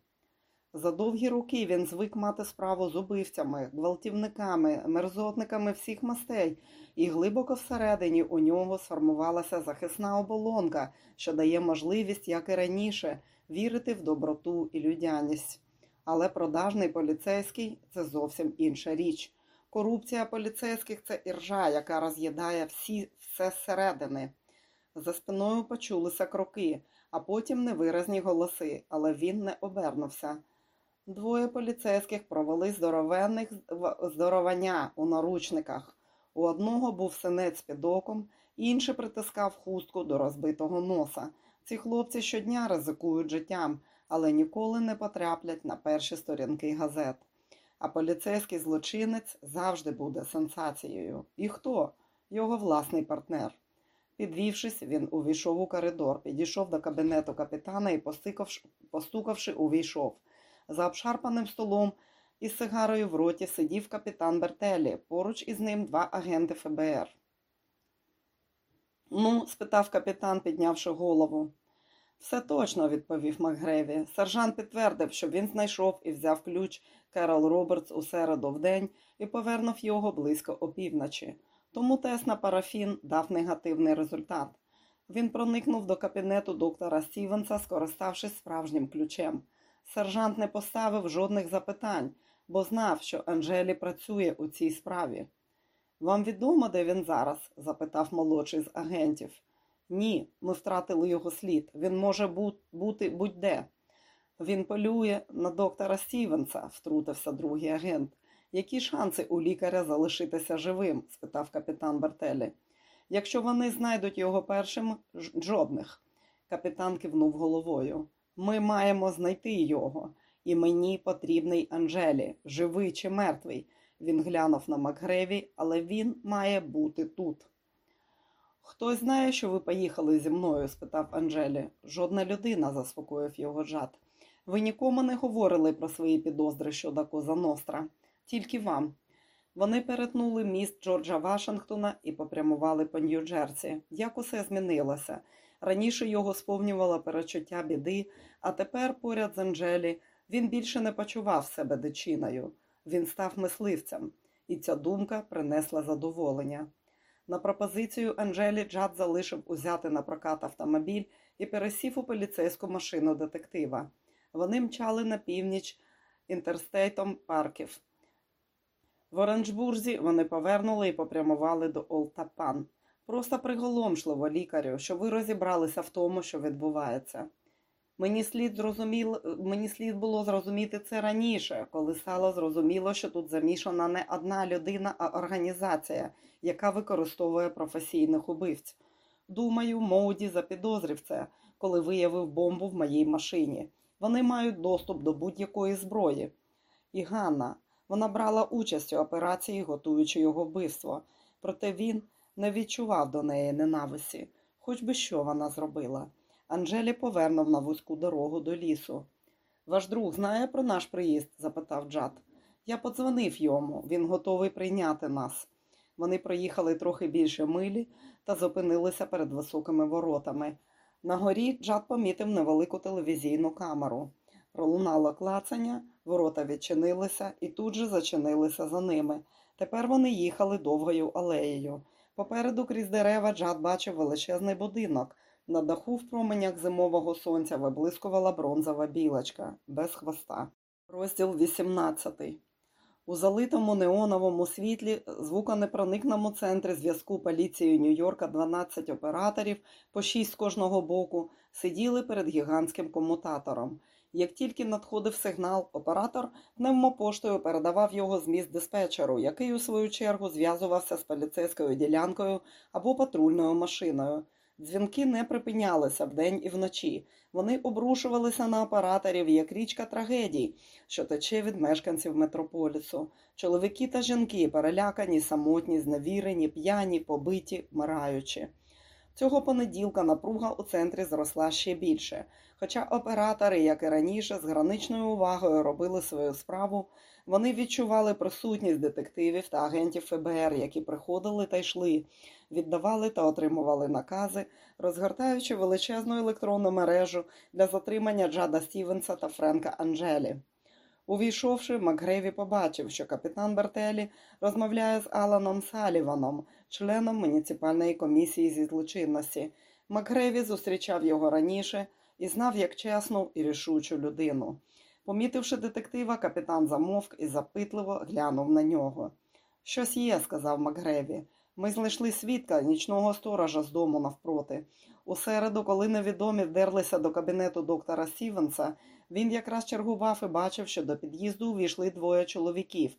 Speaker 1: За довгі роки він звик мати справу з убивцями, гвалтівниками, мерзотниками всіх мастей, і глибоко всередині у нього сформувалася захисна оболонка, що дає можливість, як і раніше, вірити в доброту і людяність. Але продажний поліцейський це зовсім інша річ. Корупція поліцейських це іржа, яка роз'їдає всі все зсередини. За спиною почулися кроки, а потім невиразні голоси, але він не обернувся. Двоє поліцейських провели здоровенних здоровання у наручниках. У одного був синець під оком, інший притискав хустку до розбитого носа. Ці хлопці щодня ризикують життям, але ніколи не потраплять на перші сторінки газет. А поліцейський злочинець завжди буде сенсацією. І хто? Його власний партнер. Підвівшись, він увійшов у коридор, підійшов до кабінету капітана і, постукавши, увійшов. За обшарпаним столом із сигарою в роті сидів капітан Бертелі, поруч із ним два агенти ФБР. Ну, спитав капітан, піднявши голову. Все точно, відповів Макгреві. Сержант підтвердив, що він знайшов і взяв ключ Керол Робертс у середу в день і повернув його близько опівночі. Тому тест на парафін дав негативний результат. Він проникнув до кабінету доктора Стівенса, скориставшись справжнім ключем. Сержант не поставив жодних запитань, бо знав, що Анжелі працює у цій справі. Вам відомо, де він зараз? запитав молодший з агентів. Ні, ми втратили його слід. Він може бути будь-де. Він полює на доктора Стівенса, втрутився другий агент. Які шанси у лікаря залишитися живим? спитав капітан Бертелі. Якщо вони знайдуть його першим, жодних. Капітан кивнув головою. Ми маємо знайти його, і мені потрібний Анжелі, живий чи мертвий. Він глянув на Макгреві, але він має бути тут. Хтось знає, що ви поїхали зі мною? спитав Анжелі. Жодна людина, заспокоїв його Джад. Ви нікому не говорили про свої підозри щодо Коза Ностра, тільки вам. Вони перетнули міст Джорджа Вашингтона і попрямували по Нью-Джерсі. Як усе змінилося? Раніше його сповнювало перечуття біди, а тепер, поряд з Анджелі, він більше не почував себе дичиною. Він став мисливцем, і ця думка принесла задоволення. На пропозицію Анджелі Джад залишив узяти на прокат автомобіль і пересів у поліцейську машину детектива. Вони мчали на північ інтерстейтом парків. В Оранжбурзі вони повернули і попрямували до Олтапан. Просто приголомшливо лікарю, що ви розібралися в тому, що відбувається. Мені слід, зрозуміло, мені слід було зрозуміти це раніше, коли стало зрозуміло, що тут замішана не одна людина, а організація, яка використовує професійних убивць. Думаю, Моуді запідозрив це, коли виявив бомбу в моїй машині. Вони мають доступ до будь-якої зброї. І Ганна, вона брала участь у операції, готуючи його вбивство, проте він не відчував до неї ненависті, хоч би що вона зробила. Анжелі повернув на вузьку дорогу до лісу. Ваш друг знає про наш приїзд? запитав Джад. Я подзвонив йому, він готовий прийняти нас. Вони проїхали трохи більше милі та зупинилися перед високими воротами. На горі Джад помітив невелику телевізійну камеру. Пролунало клацання, ворота відчинилися і тут же зачинилися за ними. Тепер вони їхали довгою алеєю. Попереду крізь дерева Джад бачив величезний будинок. На даху в променях зимового сонця виблискувала бронзова білочка без хвоста. Розділ 18. У залитому неоновому світлі звуконепроникному центрі зв'язку поліції Нью-Йорка 12 операторів, по 6 з кожного боку, сиділи перед гігантським комутатором. Як тільки надходив сигнал, оператор пневмопоштою передавав його зміст диспетчеру, який у свою чергу зв'язувався з поліцейською ділянкою або патрульною машиною. Дзвінки не припинялися вдень і вночі. Вони обрушувалися на операторів як річка трагедій, що тече від мешканців метрополісу. Чоловіки та жінки перелякані, самотні, зневірені, п'яні, побиті, вмираючи. Цього понеділка напруга у центрі зросла ще більше. Хоча оператори, як і раніше, з граничною увагою робили свою справу, вони відчували присутність детективів та агентів ФБР, які приходили та йшли, віддавали та отримували накази, розгортаючи величезну електронну мережу для затримання Джада Стівенса та Френка Анджелі. Увійшовши, Макгреві побачив, що капітан Бертелі розмовляє з Аланом Саліваном, членом муніципальної комісії зі злочинності. Макгреві зустрічав його раніше і знав як чесну і рішучу людину. Помітивши детектива, капітан замовк і запитливо глянув на нього. Щось є, сказав Макгреві. Ми знайшли свідка нічного сторожа з дому навпроти. У середу, коли невідомі вдерлися до кабінету доктора Сівенса, він якраз чергував і бачив, що до під'їзду увійшли двоє чоловіків.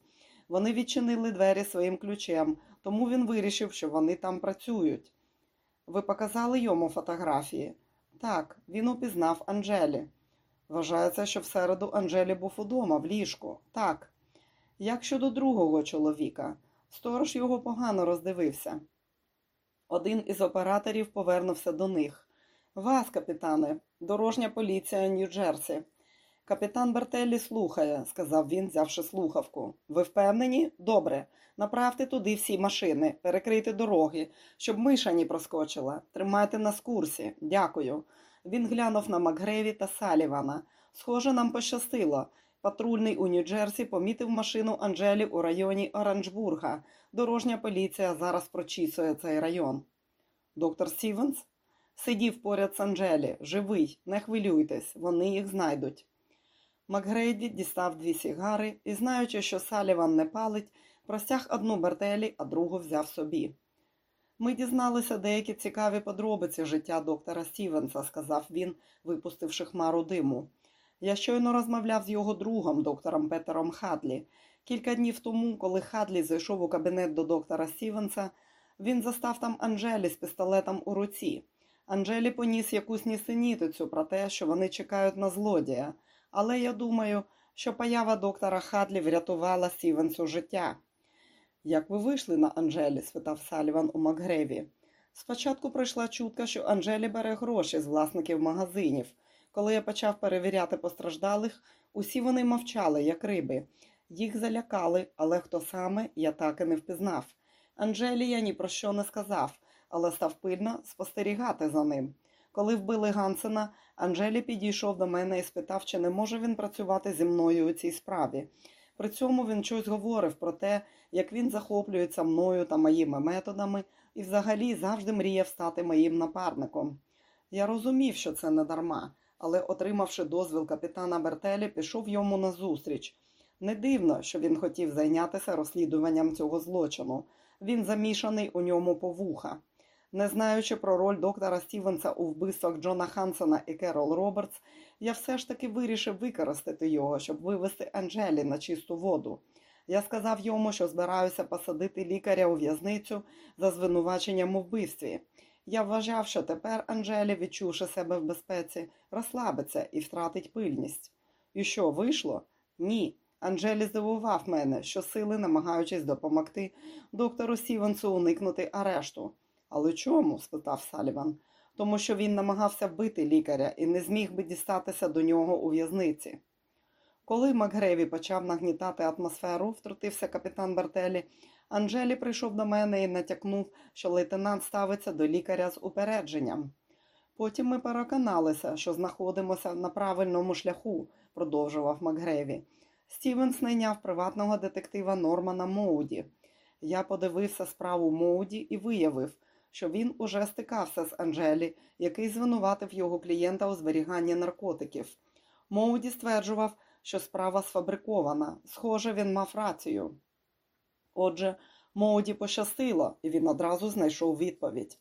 Speaker 1: Вони відчинили двері своїм ключем, тому він вирішив, що вони там працюють. Ви показали йому фотографії? Так, він упізнав Анджелі. Вважається, що в середу Анджелі був удома, в ліжку. Так. Як щодо другого чоловіка, сторож його погано роздивився. Один із операторів повернувся до них. Вас, капітане, дорожня поліція Нью-Джерсі. Капітан Бертеллі слухає, сказав він, взявши слухавку. Ви впевнені? Добре. Направте туди всі машини, перекрийте дороги, щоб миша не проскочила. Тримайте нас курсі. Дякую. Він глянув на Макгреві та Салівана. Схоже, нам пощастило. Патрульний у Нью-Джерсі помітив машину Анджелі у районі Оранжбурга. Дорожня поліція зараз прочісує цей район. Доктор Стівенс сидів поряд з Анджелі. Живий, не хвилюйтесь, вони їх знайдуть. Макгрейді дістав дві сігари і, знаючи, що Саліван не палить, простяг одну Бертелі, а другу взяв собі. Ми дізналися деякі цікаві подробиці життя доктора Стівенса, сказав він, випустивши хмару диму. Я щойно розмовляв з його другом, доктором Петером Хадлі. Кілька днів тому, коли Хадлі зайшов у кабінет до доктора Стівенса, він застав там Анжелі з пістолетом у руці. Анжелі поніс якусь нісенітицю про те, що вони чекають на злодія, але я думаю, що поява доктора Хадлі врятувала Стівенсу життя. Як ви вийшли на Анжелі? спитав Саліван у Макгреві. Спочатку прийшла чутка, що Анжелі бере гроші з власників магазинів. Коли я почав перевіряти постраждалих, усі вони мовчали, як риби. Їх залякали, але хто саме, я так і не впізнав. Анжелі я ні про що не сказав, але став пильно спостерігати за ним. Коли вбили Гансена, Анжелі підійшов до мене і спитав, чи не може він працювати зі мною у цій справі. При цьому він щось говорив про те, як він захоплюється мною та моїми методами і взагалі завжди мріяв стати моїм напарником. Я розумів, що це не дарма, але, отримавши дозвіл капітана Бертелі, пішов йому назустріч. Не дивно, що він хотів зайнятися розслідуванням цього злочину. Він замішаний у ньому по вуха. Не знаючи про роль доктора Стівенса у вбивствах Джона Хансона і Керол Робертс, я все ж таки вирішив використати його, щоб вивести Анжелі на чисту воду. Я сказав йому, що збираюся посадити лікаря у в'язницю за звинуваченням у вбивстві. Я вважав, що тепер Анжелі, відчувши себе в безпеці, розслабиться і втратить пильність. І що, вийшло? Ні. Анжелі здивував мене, що сили, намагаючись допомогти доктору Сівенсу уникнути арешту. Але чому? спитав Саліван. Тому що він намагався вбити лікаря і не зміг би дістатися до нього у в'язниці. Коли Макгреві почав нагнітати атмосферу, втрутився капітан Бертелі, Анжелі прийшов до мене і натякнув, що лейтенант ставиться до лікаря з упередженням. Потім ми переконалися, що знаходимося на правильному шляху, продовжував Макгреві. Стівенс найняв приватного детектива Нормана Моуді. Я подивився справу Моуді і виявив, що він уже стикався з Анжелі, який звинуватив його клієнта у зберіганні наркотиків. Моуді стверджував, що справа сфабрикована. Схоже, він мав рацію. Отже, Моуді пощастило, і він одразу знайшов відповідь.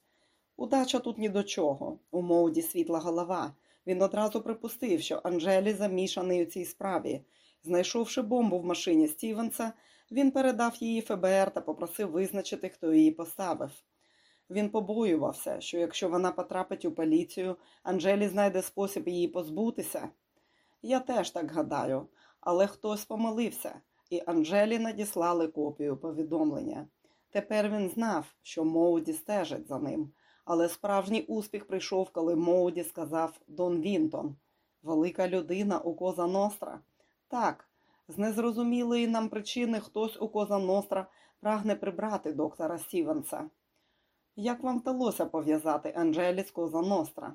Speaker 1: Удача тут ні до чого. У Моуді світла голова. Він одразу припустив, що Анжелі замішаний у цій справі. Знайшовши бомбу в машині Стівенса, він передав її ФБР та попросив визначити, хто її поставив. Він побоювався, що якщо вона потрапить у поліцію, Анжелі знайде спосіб її позбутися. Я теж так гадаю, але хтось помилився, і Анжелі надіслали копію повідомлення. Тепер він знав, що Моуді стежить за ним, але справжній успіх прийшов, коли Моуді сказав Дон Вінтон велика людина у Коза Ностра. Так, з незрозумілої нам причини хтось у Коза Ностра прагне прибрати доктора Стівенса. Як вам вдалося пов'язати Анжелі з Коза Ностра?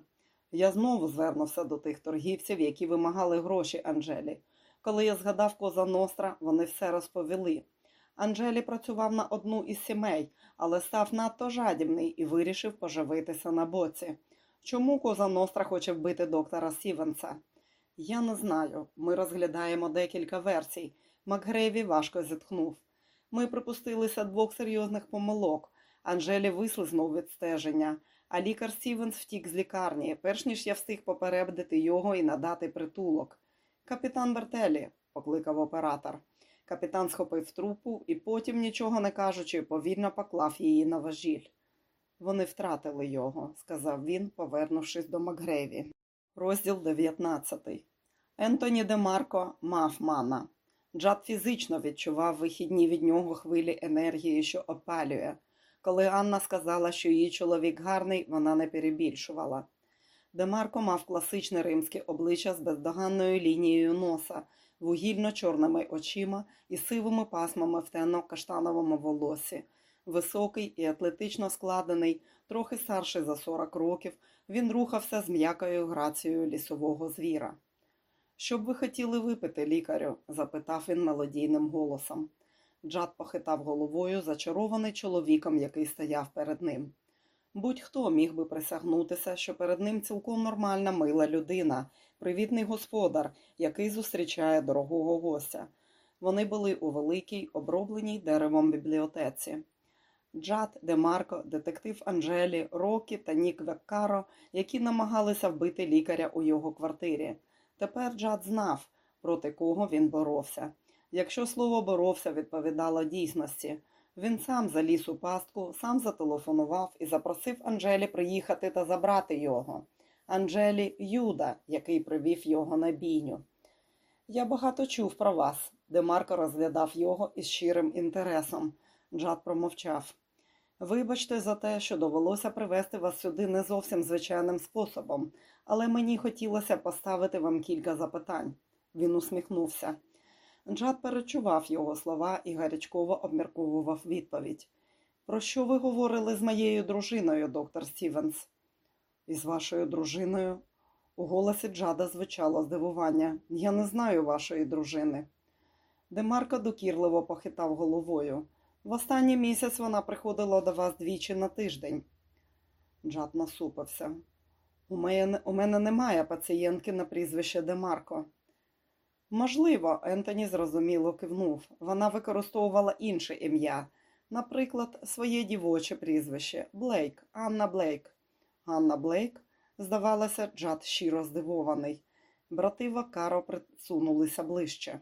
Speaker 1: Я знову звернувся до тих торгівців, які вимагали гроші Анжелі. Коли я згадав Коза Ностра, вони все розповіли. Анжелі працював на одну із сімей, але став надто жадібний і вирішив поживитися на боці. Чому Коза Ностра хоче вбити доктора Сівенса? Я не знаю. Ми розглядаємо декілька версій. Макгреві важко зітхнув. Ми припустилися двох серйозних помилок. Анжелі вислизнув від стеження, а лікар Стівенс втік з лікарні, перш ніж я встиг попередити його і надати притулок. Капітан Бертелі, покликав оператор. Капітан схопив трупу і потім, нічого не кажучи, повільно поклав її на важіль. Вони втратили його, сказав він, повернувшись до Макгреві. Розділ 19. Ентоні Демарко мав мана. Джад фізично відчував вихідні від нього хвилі енергії, що опалює. Коли Анна сказала, що її чоловік гарний, вона не перебільшувала. Демарко мав класичне римське обличчя з бездоганною лінією носа, вугільно-чорними очима і сивими пасмами в темно-каштановому волосі. Високий і атлетично складений, трохи старший за 40 років, він рухався з м'якою грацією лісового звіра. Що б ви хотіли випити, лікарю? запитав він мелодійним голосом. Джад похитав головою, зачарований чоловіком, який стояв перед ним. Будь-хто міг би присягнутися, що перед ним цілком нормальна мила людина, привітний господар, який зустрічає дорогого гостя. Вони були у великій, обробленій деревом бібліотеці. Джад, Демарко, детектив Анжелі, Рокі та Нік Веккаро, які намагалися вбити лікаря у його квартирі. Тепер Джад знав, проти кого він боровся. Якщо слово боровся відповідало дійсності, він сам заліз у пастку, сам зателефонував і запросив Анжелі приїхати та забрати його. Анжелі Юда, який привів його на бійню. Я багато чув про вас, Демарко розглядав його із щирим інтересом. Джад промовчав. Вибачте за те, що довелося привезти вас сюди не зовсім звичайним способом, але мені хотілося поставити вам кілька запитань. Він усміхнувся. Джад перечував його слова і гарячково обмірковував відповідь. Про що ви говорили з моєю дружиною, доктор Стівенс? Із вашою дружиною? У голосі Джада звучало здивування. Я не знаю вашої дружини. Демарко докірливо похитав головою. В останній місяць вона приходила до вас двічі на тиждень. Джад насупився. У мене, у мене немає пацієнтки на прізвище Демарко. Можливо, Ентоні зрозуміло кивнув. Вона використовувала інше ім'я, наприклад, своє дівоче прізвище Блейк, Анна Блейк. Анна Блейк, здавалося, Джад щиро здивований. Брати Вакаро присунулися ближче.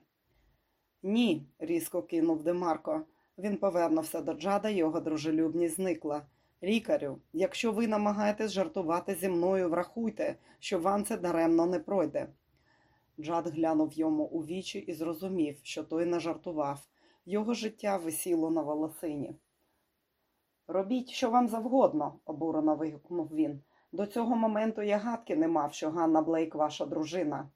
Speaker 1: Ні, різко кинув Демарко. Він повернувся до Джада, його дружелюбність зникла. Лікарю, якщо ви намагаєтесь жартувати зі мною, врахуйте, що вам це даремно не пройде. Джад глянув йому у вічі і зрозумів, що той не жартував. Його життя висіло на волосині. Робіть, що вам завгодно, обурено вигукнув він. До цього моменту я гадки не мав, що Ганна Блейк ваша дружина.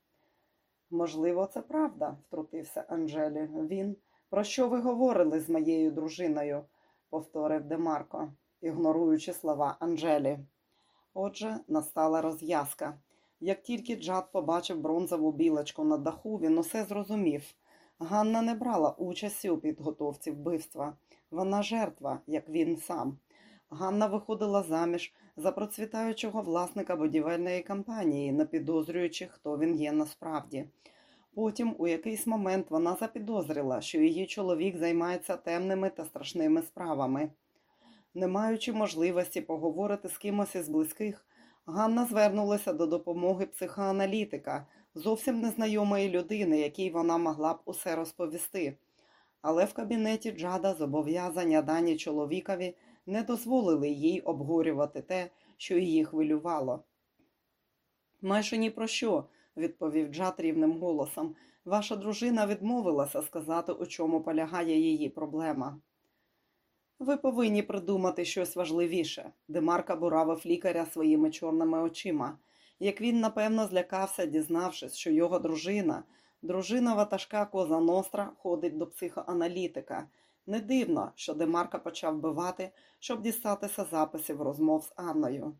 Speaker 1: Можливо, це правда, втрутився Анжелі. Він. Про що ви говорили з моєю дружиною? повторив Демарко, ігноруючи слова Анжелі. Отже, настала розв'язка. Як тільки Джад побачив бронзову білочку на даху, він усе зрозумів. Ганна не брала участі у підготовці вбивства. Вона жертва, як він сам. Ганна виходила заміж за процвітаючого власника будівельної компанії, не підозрюючи, хто він є насправді. Потім, у якийсь момент, вона запідозрила, що її чоловік займається темними та страшними справами. Не маючи можливості поговорити з кимось із близьких, Ганна звернулася до допомоги психоаналітика, зовсім незнайомої людини, якій вона могла б усе розповісти. Але в кабінеті Джада зобов'язання дані чоловікові не дозволили їй обговорювати те, що її хвилювало. Майже ні про що, відповів Джад рівним голосом. Ваша дружина відмовилася сказати, у чому полягає її проблема. Ви повинні придумати щось важливіше. Демарка буравив лікаря своїми чорними очима. Як він, напевно, злякався, дізнавшись, що його дружина, дружина ватажка Коза Ностра, ходить до психоаналітика. Не дивно, що Демарка почав бивати, щоб дістатися записів розмов з Анною.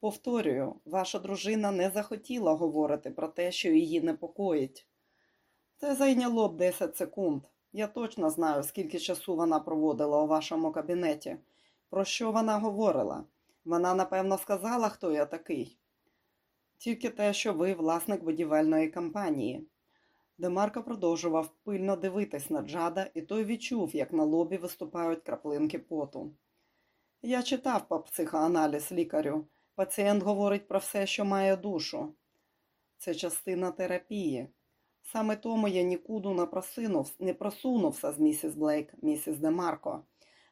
Speaker 1: Повторюю, ваша дружина не захотіла говорити про те, що її непокоїть. Це зайняло б 10 секунд. Я точно знаю, скільки часу вона проводила у вашому кабінеті. Про що вона говорила? Вона, напевно, сказала, хто я такий. Тільки те, що ви власник будівельної компанії. Демарко продовжував пильно дивитись на Джада, і той відчув, як на лобі виступають краплинки поту. Я читав по психоаналіз лікарю. Пацієнт говорить про все, що має душу. Це частина терапії. Саме тому я нікуди не просунув, не просунувся з місіс Блейк, місіс Демарко.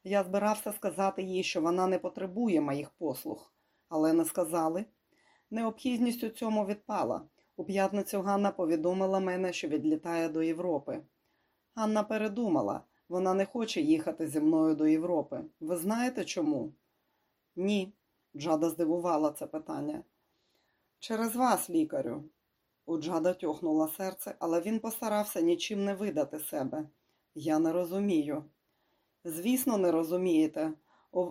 Speaker 1: Я збирався сказати їй, що вона не потребує моїх послуг, але не сказали. Необхідність у цьому відпала. У п'ятницю Ганна повідомила мене, що відлітає до Європи. Ганна передумала, вона не хоче їхати зі мною до Європи. Ви знаєте чому? Ні, Джада здивувала це питання. Через вас, лікарю. У Джада тьохнуло серце, але він постарався нічим не видати себе. Я не розумію. Звісно, не розумієте.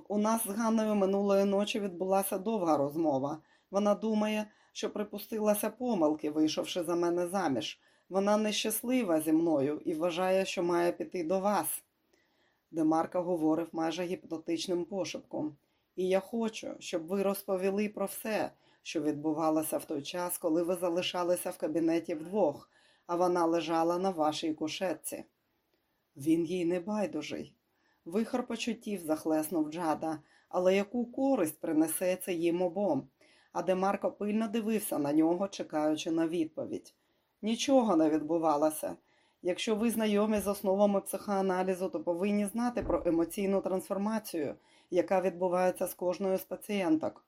Speaker 1: У нас з Ганною минулої ночі відбулася довга розмова. Вона думає, що припустилася помилки, вийшовши за мене заміж. Вона нещаслива зі мною і вважає, що має піти до вас. Демарка говорив майже гіпнотичним пошепком. І я хочу, щоб ви розповіли про все, що відбувалося в той час, коли ви залишалися в кабінеті вдвох, а вона лежала на вашій кушетці. Він їй не байдужий. Вихор почуттів захлеснув Джада, але яку користь принесе це їм обом? А Демарко пильно дивився на нього, чекаючи на відповідь. Нічого не відбувалося. Якщо ви знайомі з основами психоаналізу, то повинні знати про емоційну трансформацію, яка відбувається з кожною з пацієнток.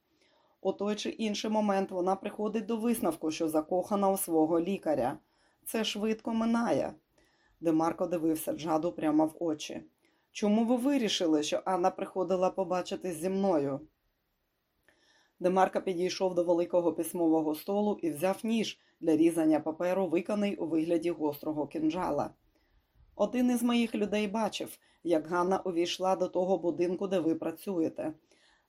Speaker 1: У той чи інший момент вона приходить до висновку, що закохана у свого лікаря. Це швидко минає. Демарко дивився Джаду прямо в очі. Чому ви вирішили, що Анна приходила побачитись зі мною? Демарка підійшов до великого письмового столу і взяв ніж для різання паперу, виконаний у вигляді гострого кинджала. Один із моїх людей бачив, як Ганна увійшла до того будинку, де ви працюєте.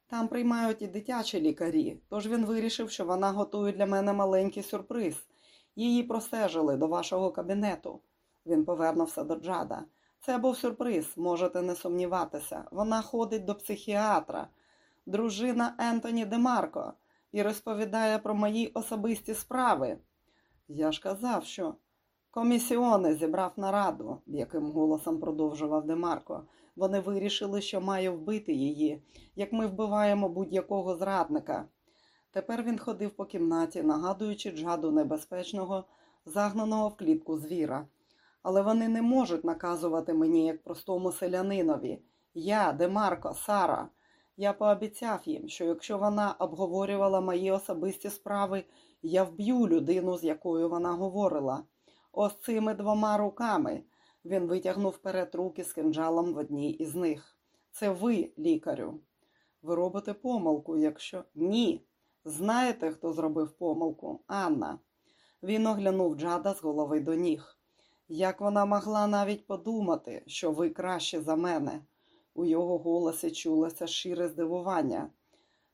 Speaker 1: Там приймають і дитячі лікарі, тож він вирішив, що вона готує для мене маленький сюрприз. Її простежили до вашого кабінету. Він повернувся до Джада. Це був сюрприз, можете не сумніватися. Вона ходить до психіатра, дружина Ентоні Демарко, і розповідає про мої особисті справи. Я ж казав, що комісіони зібрав нараду, яким голосом продовжував Демарко. Вони вирішили, що маю вбити її, як ми вбиваємо будь-якого зрадника. Тепер він ходив по кімнаті, нагадуючи джаду небезпечного, загнаного в клітку звіра. Але вони не можуть наказувати мені як простому селянинові. Я, Демарко, Сара. Я пообіцяв їм, що якщо вона обговорювала мої особисті справи, я вб'ю людину, з якою вона говорила. Ось цими двома руками. Він витягнув вперед руки з кинджалом в одній із них. Це ви, лікарю. Ви робите помилку, якщо ні. Знаєте, хто зробив помилку? Анна. Він оглянув Джада з голови до ніг. Як вона могла навіть подумати, що ви краще за мене? У його голосі чулося шире здивування.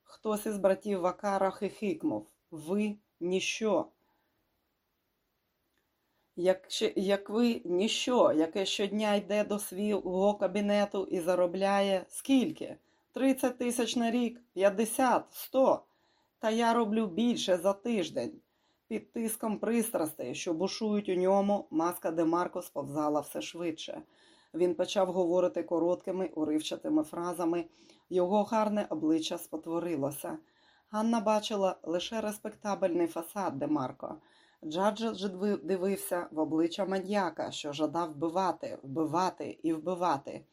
Speaker 1: Хтось із братів Вакара хихикнув. Ви ніщо. Як, як ви ніщо, яке щодня йде до свого кабінету і заробляє скільки? 30 тисяч на рік, 50, 100. Та я роблю більше за тиждень. Під тиском пристрастей, що бушують у ньому, маска Демарко сповзала все швидше. Він почав говорити короткими, уривчатими фразами. Його гарне обличчя спотворилося. Ганна бачила лише респектабельний фасад Демарко. Джаджа дивився в обличчя маньяка, що жадав вбивати, вбивати і вбивати.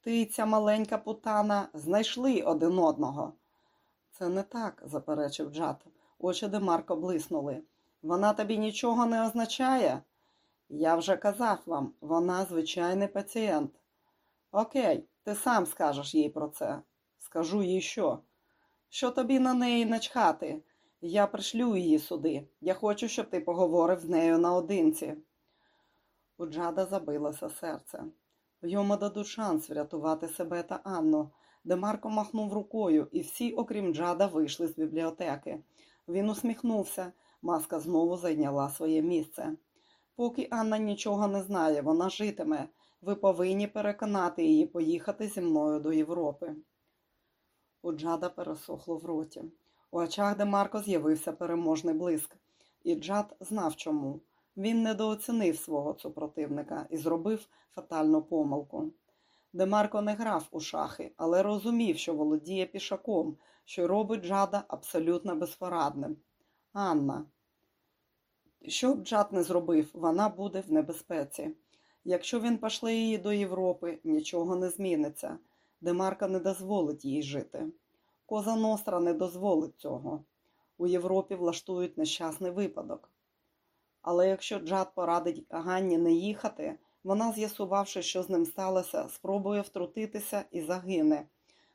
Speaker 1: Ти і ця маленька путана знайшли один одного. Це не так, заперечив Джад. Очі Демарко блиснули. Вона тобі нічого не означає? Я вже казав вам, вона звичайний пацієнт. Окей, ти сам скажеш їй про це. Скажу їй що? Що тобі на неї начхати? Я пришлю її сюди. Я хочу, щоб ти поговорив з нею наодинці. У Джада забилося серце. Йому дадуть шанс врятувати себе та Анну. Демарко махнув рукою, і всі, окрім Джада, вийшли з бібліотеки. Він усміхнувся. Маска знову зайняла своє місце. Поки Анна нічого не знає, вона житиме. Ви повинні переконати її поїхати зі мною до Європи. У Джада пересохло в роті. У очах Демарко з'явився переможний блиск, і Джад знав чому. Він недооцінив свого супротивника і зробив фатальну помилку. Демарко не грав у шахи, але розумів, що володіє пішаком, що робить Джада абсолютно безпорадним. Анна. Що б Джад не зробив, вона буде в небезпеці. Якщо він пошле її до Європи, нічого не зміниться. Демарко не дозволить їй жити. Коза Ностра не дозволить цього. У Європі влаштують нещасний випадок. Але якщо Джад порадить Ганні не їхати, вона, з'ясувавши, що з ним сталося, спробує втрутитися і загине.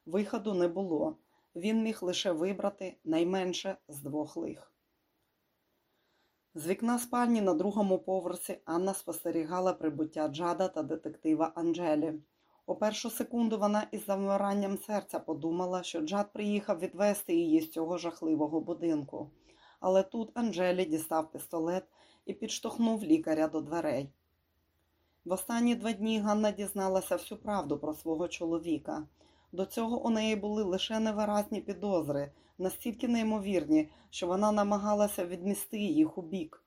Speaker 1: Виходу не було. Він міг лише вибрати найменше з двох лих. З вікна спальні на другому поверсі Анна спостерігала прибуття Джада та детектива Анджелі. У першу секунду вона із завмиранням серця подумала, що Джад приїхав відвести її з цього жахливого будинку. Але тут Анджелі дістав пістолет і підштовхнув лікаря до дверей. В останні два дні Ганна дізналася всю правду про свого чоловіка. До цього у неї були лише невиразні підозри, настільки неймовірні, що вона намагалася відмісти їх у бік.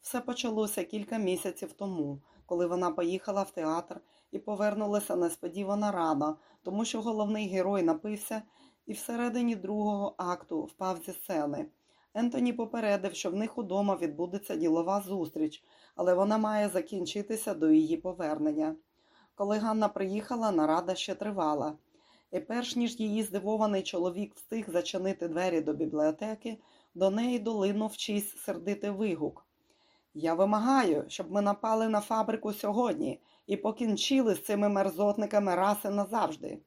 Speaker 1: Все почалося кілька місяців тому, коли вона поїхала в театр і повернулася несподівано рано, тому що головний герой напився і всередині другого акту впав зі сцени. Ентоні попередив, що в них удома відбудеться ділова зустріч, але вона має закінчитися до її повернення. Коли Ганна приїхала, нарада ще тривала. І перш ніж її здивований чоловік встиг зачинити двері до бібліотеки, до неї долинув чийсь сердитий вигук. Я вимагаю, щоб ми напали на фабрику сьогодні і покінчили з цими мерзотниками раси назавжди.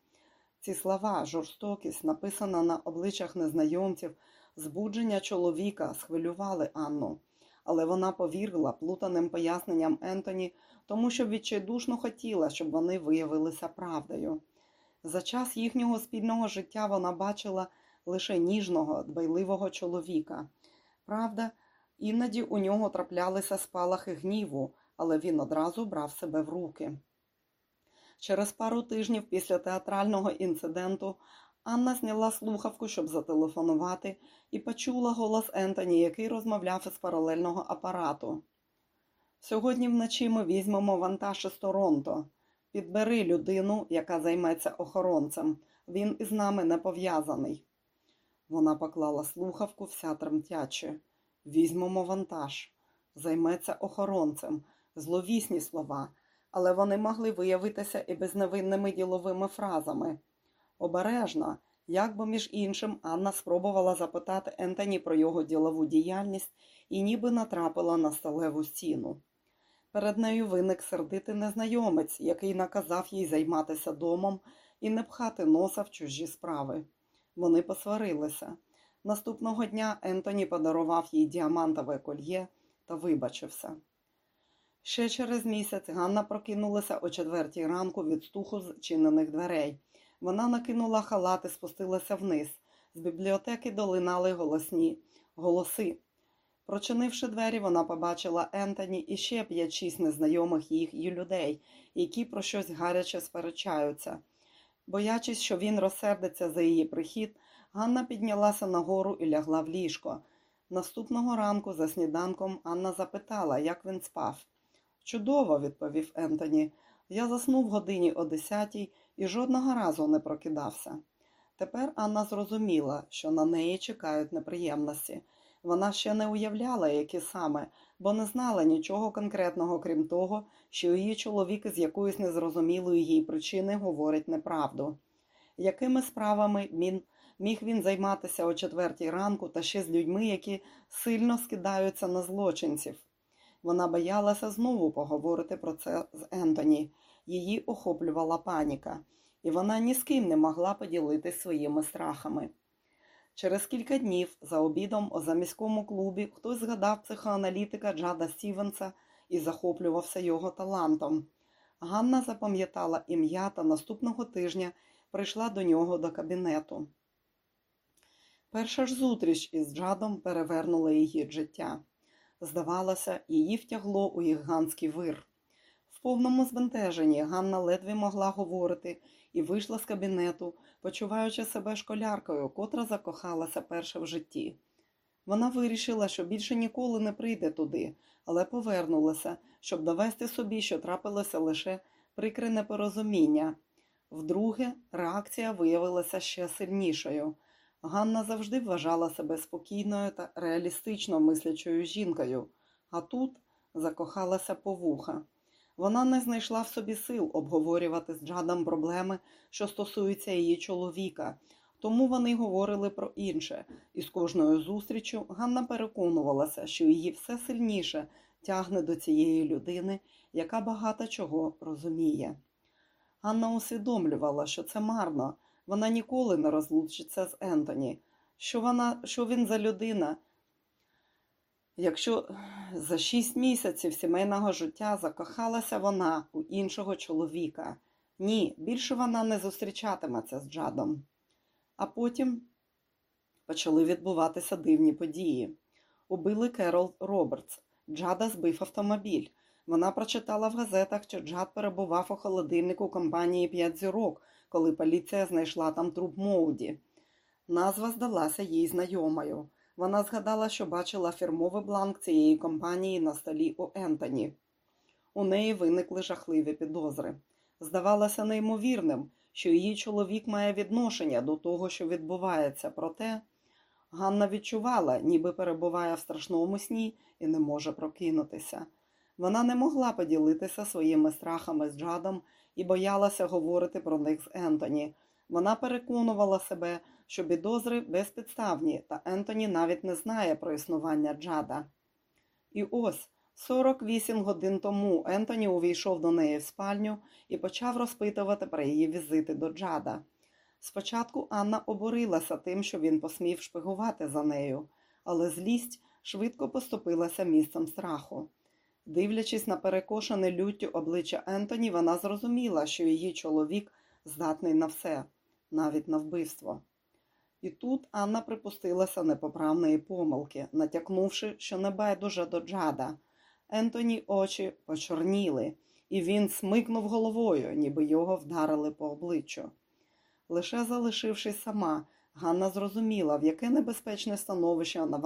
Speaker 1: Ці слова, жорстокість, написана на обличчях незнайомців, збудження чоловіка схвилювали Анну, але вона повірила плутаним поясненням Ентоні, тому що відчайдушно хотіла, щоб вони виявилися правдою. За час їхнього спільного життя вона бачила лише ніжного, дбайливого чоловіка. Правда, іноді у нього траплялися спалахи гніву, але він одразу брав себе в руки. Через пару тижнів після театрального інциденту Анна зняла слухавку, щоб зателефонувати, і почула голос Ентоні, який розмовляв із паралельного апарату. Сьогодні вночі ми візьмемо вантаж із Торонто. Підбери людину, яка займеться охоронцем. Він із нами не пов'язаний. Вона поклала слухавку вся тремтячи. Візьмемо вантаж. Займеться охоронцем. Зловісні слова, але вони могли виявитися і безневинними діловими фразами. Обережно, як би між іншим, Анна спробувала запитати Ентоні про його ділову діяльність і ніби натрапила на сталеву стіну. Перед нею виник сердитий незнайомець, який наказав їй займатися домом і не пхати носа в чужі справи. Вони посварилися. Наступного дня Ентоні подарував їй діамантове кольє та вибачився. Ще через місяць Ганна прокинулася о четвертій ранку від стуху зчинених дверей. Вона накинула халат і спустилася вниз. З бібліотеки долинали голосні голоси. Прочинивши двері, вона побачила Ентоні і ще п'ять-шість незнайомих їх і людей, які про щось гаряче сперечаються. Боячись, що він розсердиться за її прихід, Ганна піднялася нагору і лягла в ліжко. Наступного ранку за сніданком Анна запитала, як він спав. Чудово, відповів Ентоні. Я заснув годині о десятій і жодного разу не прокидався. Тепер Анна зрозуміла, що на неї чекають неприємності. Вона ще не уявляла, які саме, бо не знала нічого конкретного, крім того, що її чоловік із якоїсь незрозумілої їй причини говорить неправду. Якими справами він, міг він займатися о четвертій ранку та ще з людьми, які сильно скидаються на злочинців? Вона боялася знову поговорити про це з Ентоні. Її охоплювала паніка, і вона ні з ким не могла поділитися своїми страхами. Через кілька днів за обідом у заміському клубі хтось згадав психоаналітика Джада Стівенса і захоплювався його талантом. Ганна запам'ятала ім'я та наступного тижня прийшла до нього до кабінету. Перша ж зустріч із Джадом перевернула її життя. Здавалося, її втягло у гігантський вир. В повному збентеженні Ганна ледве могла говорити і вийшла з кабінету, почуваючи себе школяркою, котра закохалася перше в житті. Вона вирішила, що більше ніколи не прийде туди, але повернулася, щоб довести собі, що трапилося лише прикре непорозуміння. Вдруге, реакція виявилася ще сильнішою. Ганна завжди вважала себе спокійною та реалістично мислячою жінкою, а тут закохалася по вуха. Вона не знайшла в собі сил обговорювати з Джадом проблеми, що стосуються її чоловіка, тому вони говорили про інше, і з кожною зустрічю Ганна переконувалася, що її все сильніше тягне до цієї людини, яка багато чого розуміє. Ганна усвідомлювала, що це марно, вона ніколи не розлучиться з Ентоні, що, вона, що він за людина. Якщо за шість місяців сімейного життя закохалася вона у іншого чоловіка, ні, більше вона не зустрічатиметься з Джадом. А потім почали відбуватися дивні події. Убили Керол Робертс, Джада збив автомобіль. Вона прочитала в газетах, що Джад перебував у холодильнику компанії «П'ять зірок, коли поліція знайшла там труп Моуді. Назва здалася їй знайомою. Вона згадала, що бачила фірмовий бланк цієї компанії на столі у Ентоні. У неї виникли жахливі підозри. Здавалося неймовірним, що її чоловік має відношення до того, що відбувається, проте Ганна відчувала, ніби перебуває в страшному сні і не може прокинутися. Вона не могла поділитися своїми страхами з Джадом і боялася говорити про них з Ентоні. Вона переконувала себе, що підозри безпідставні, та Ентоні навіть не знає про існування Джада. І ось 48 годин тому Ентоні увійшов до неї в спальню і почав розпитувати про її візити до Джада. Спочатку Анна обурилася тим, що він посмів шпигувати за нею, але злість швидко поступилася місцем страху. Дивлячись на перекошене люттю обличчя Ентоні, вона зрозуміла, що її чоловік здатний на все, навіть на вбивство. І тут Анна припустилася непоправної помилки, натякнувши, що не байдуже до Джада. Ентоні очі почорніли, і він смикнув головою, ніби його вдарили по обличчю. Лише залишившись сама, Ганна зрозуміла, в яке небезпечне становище вона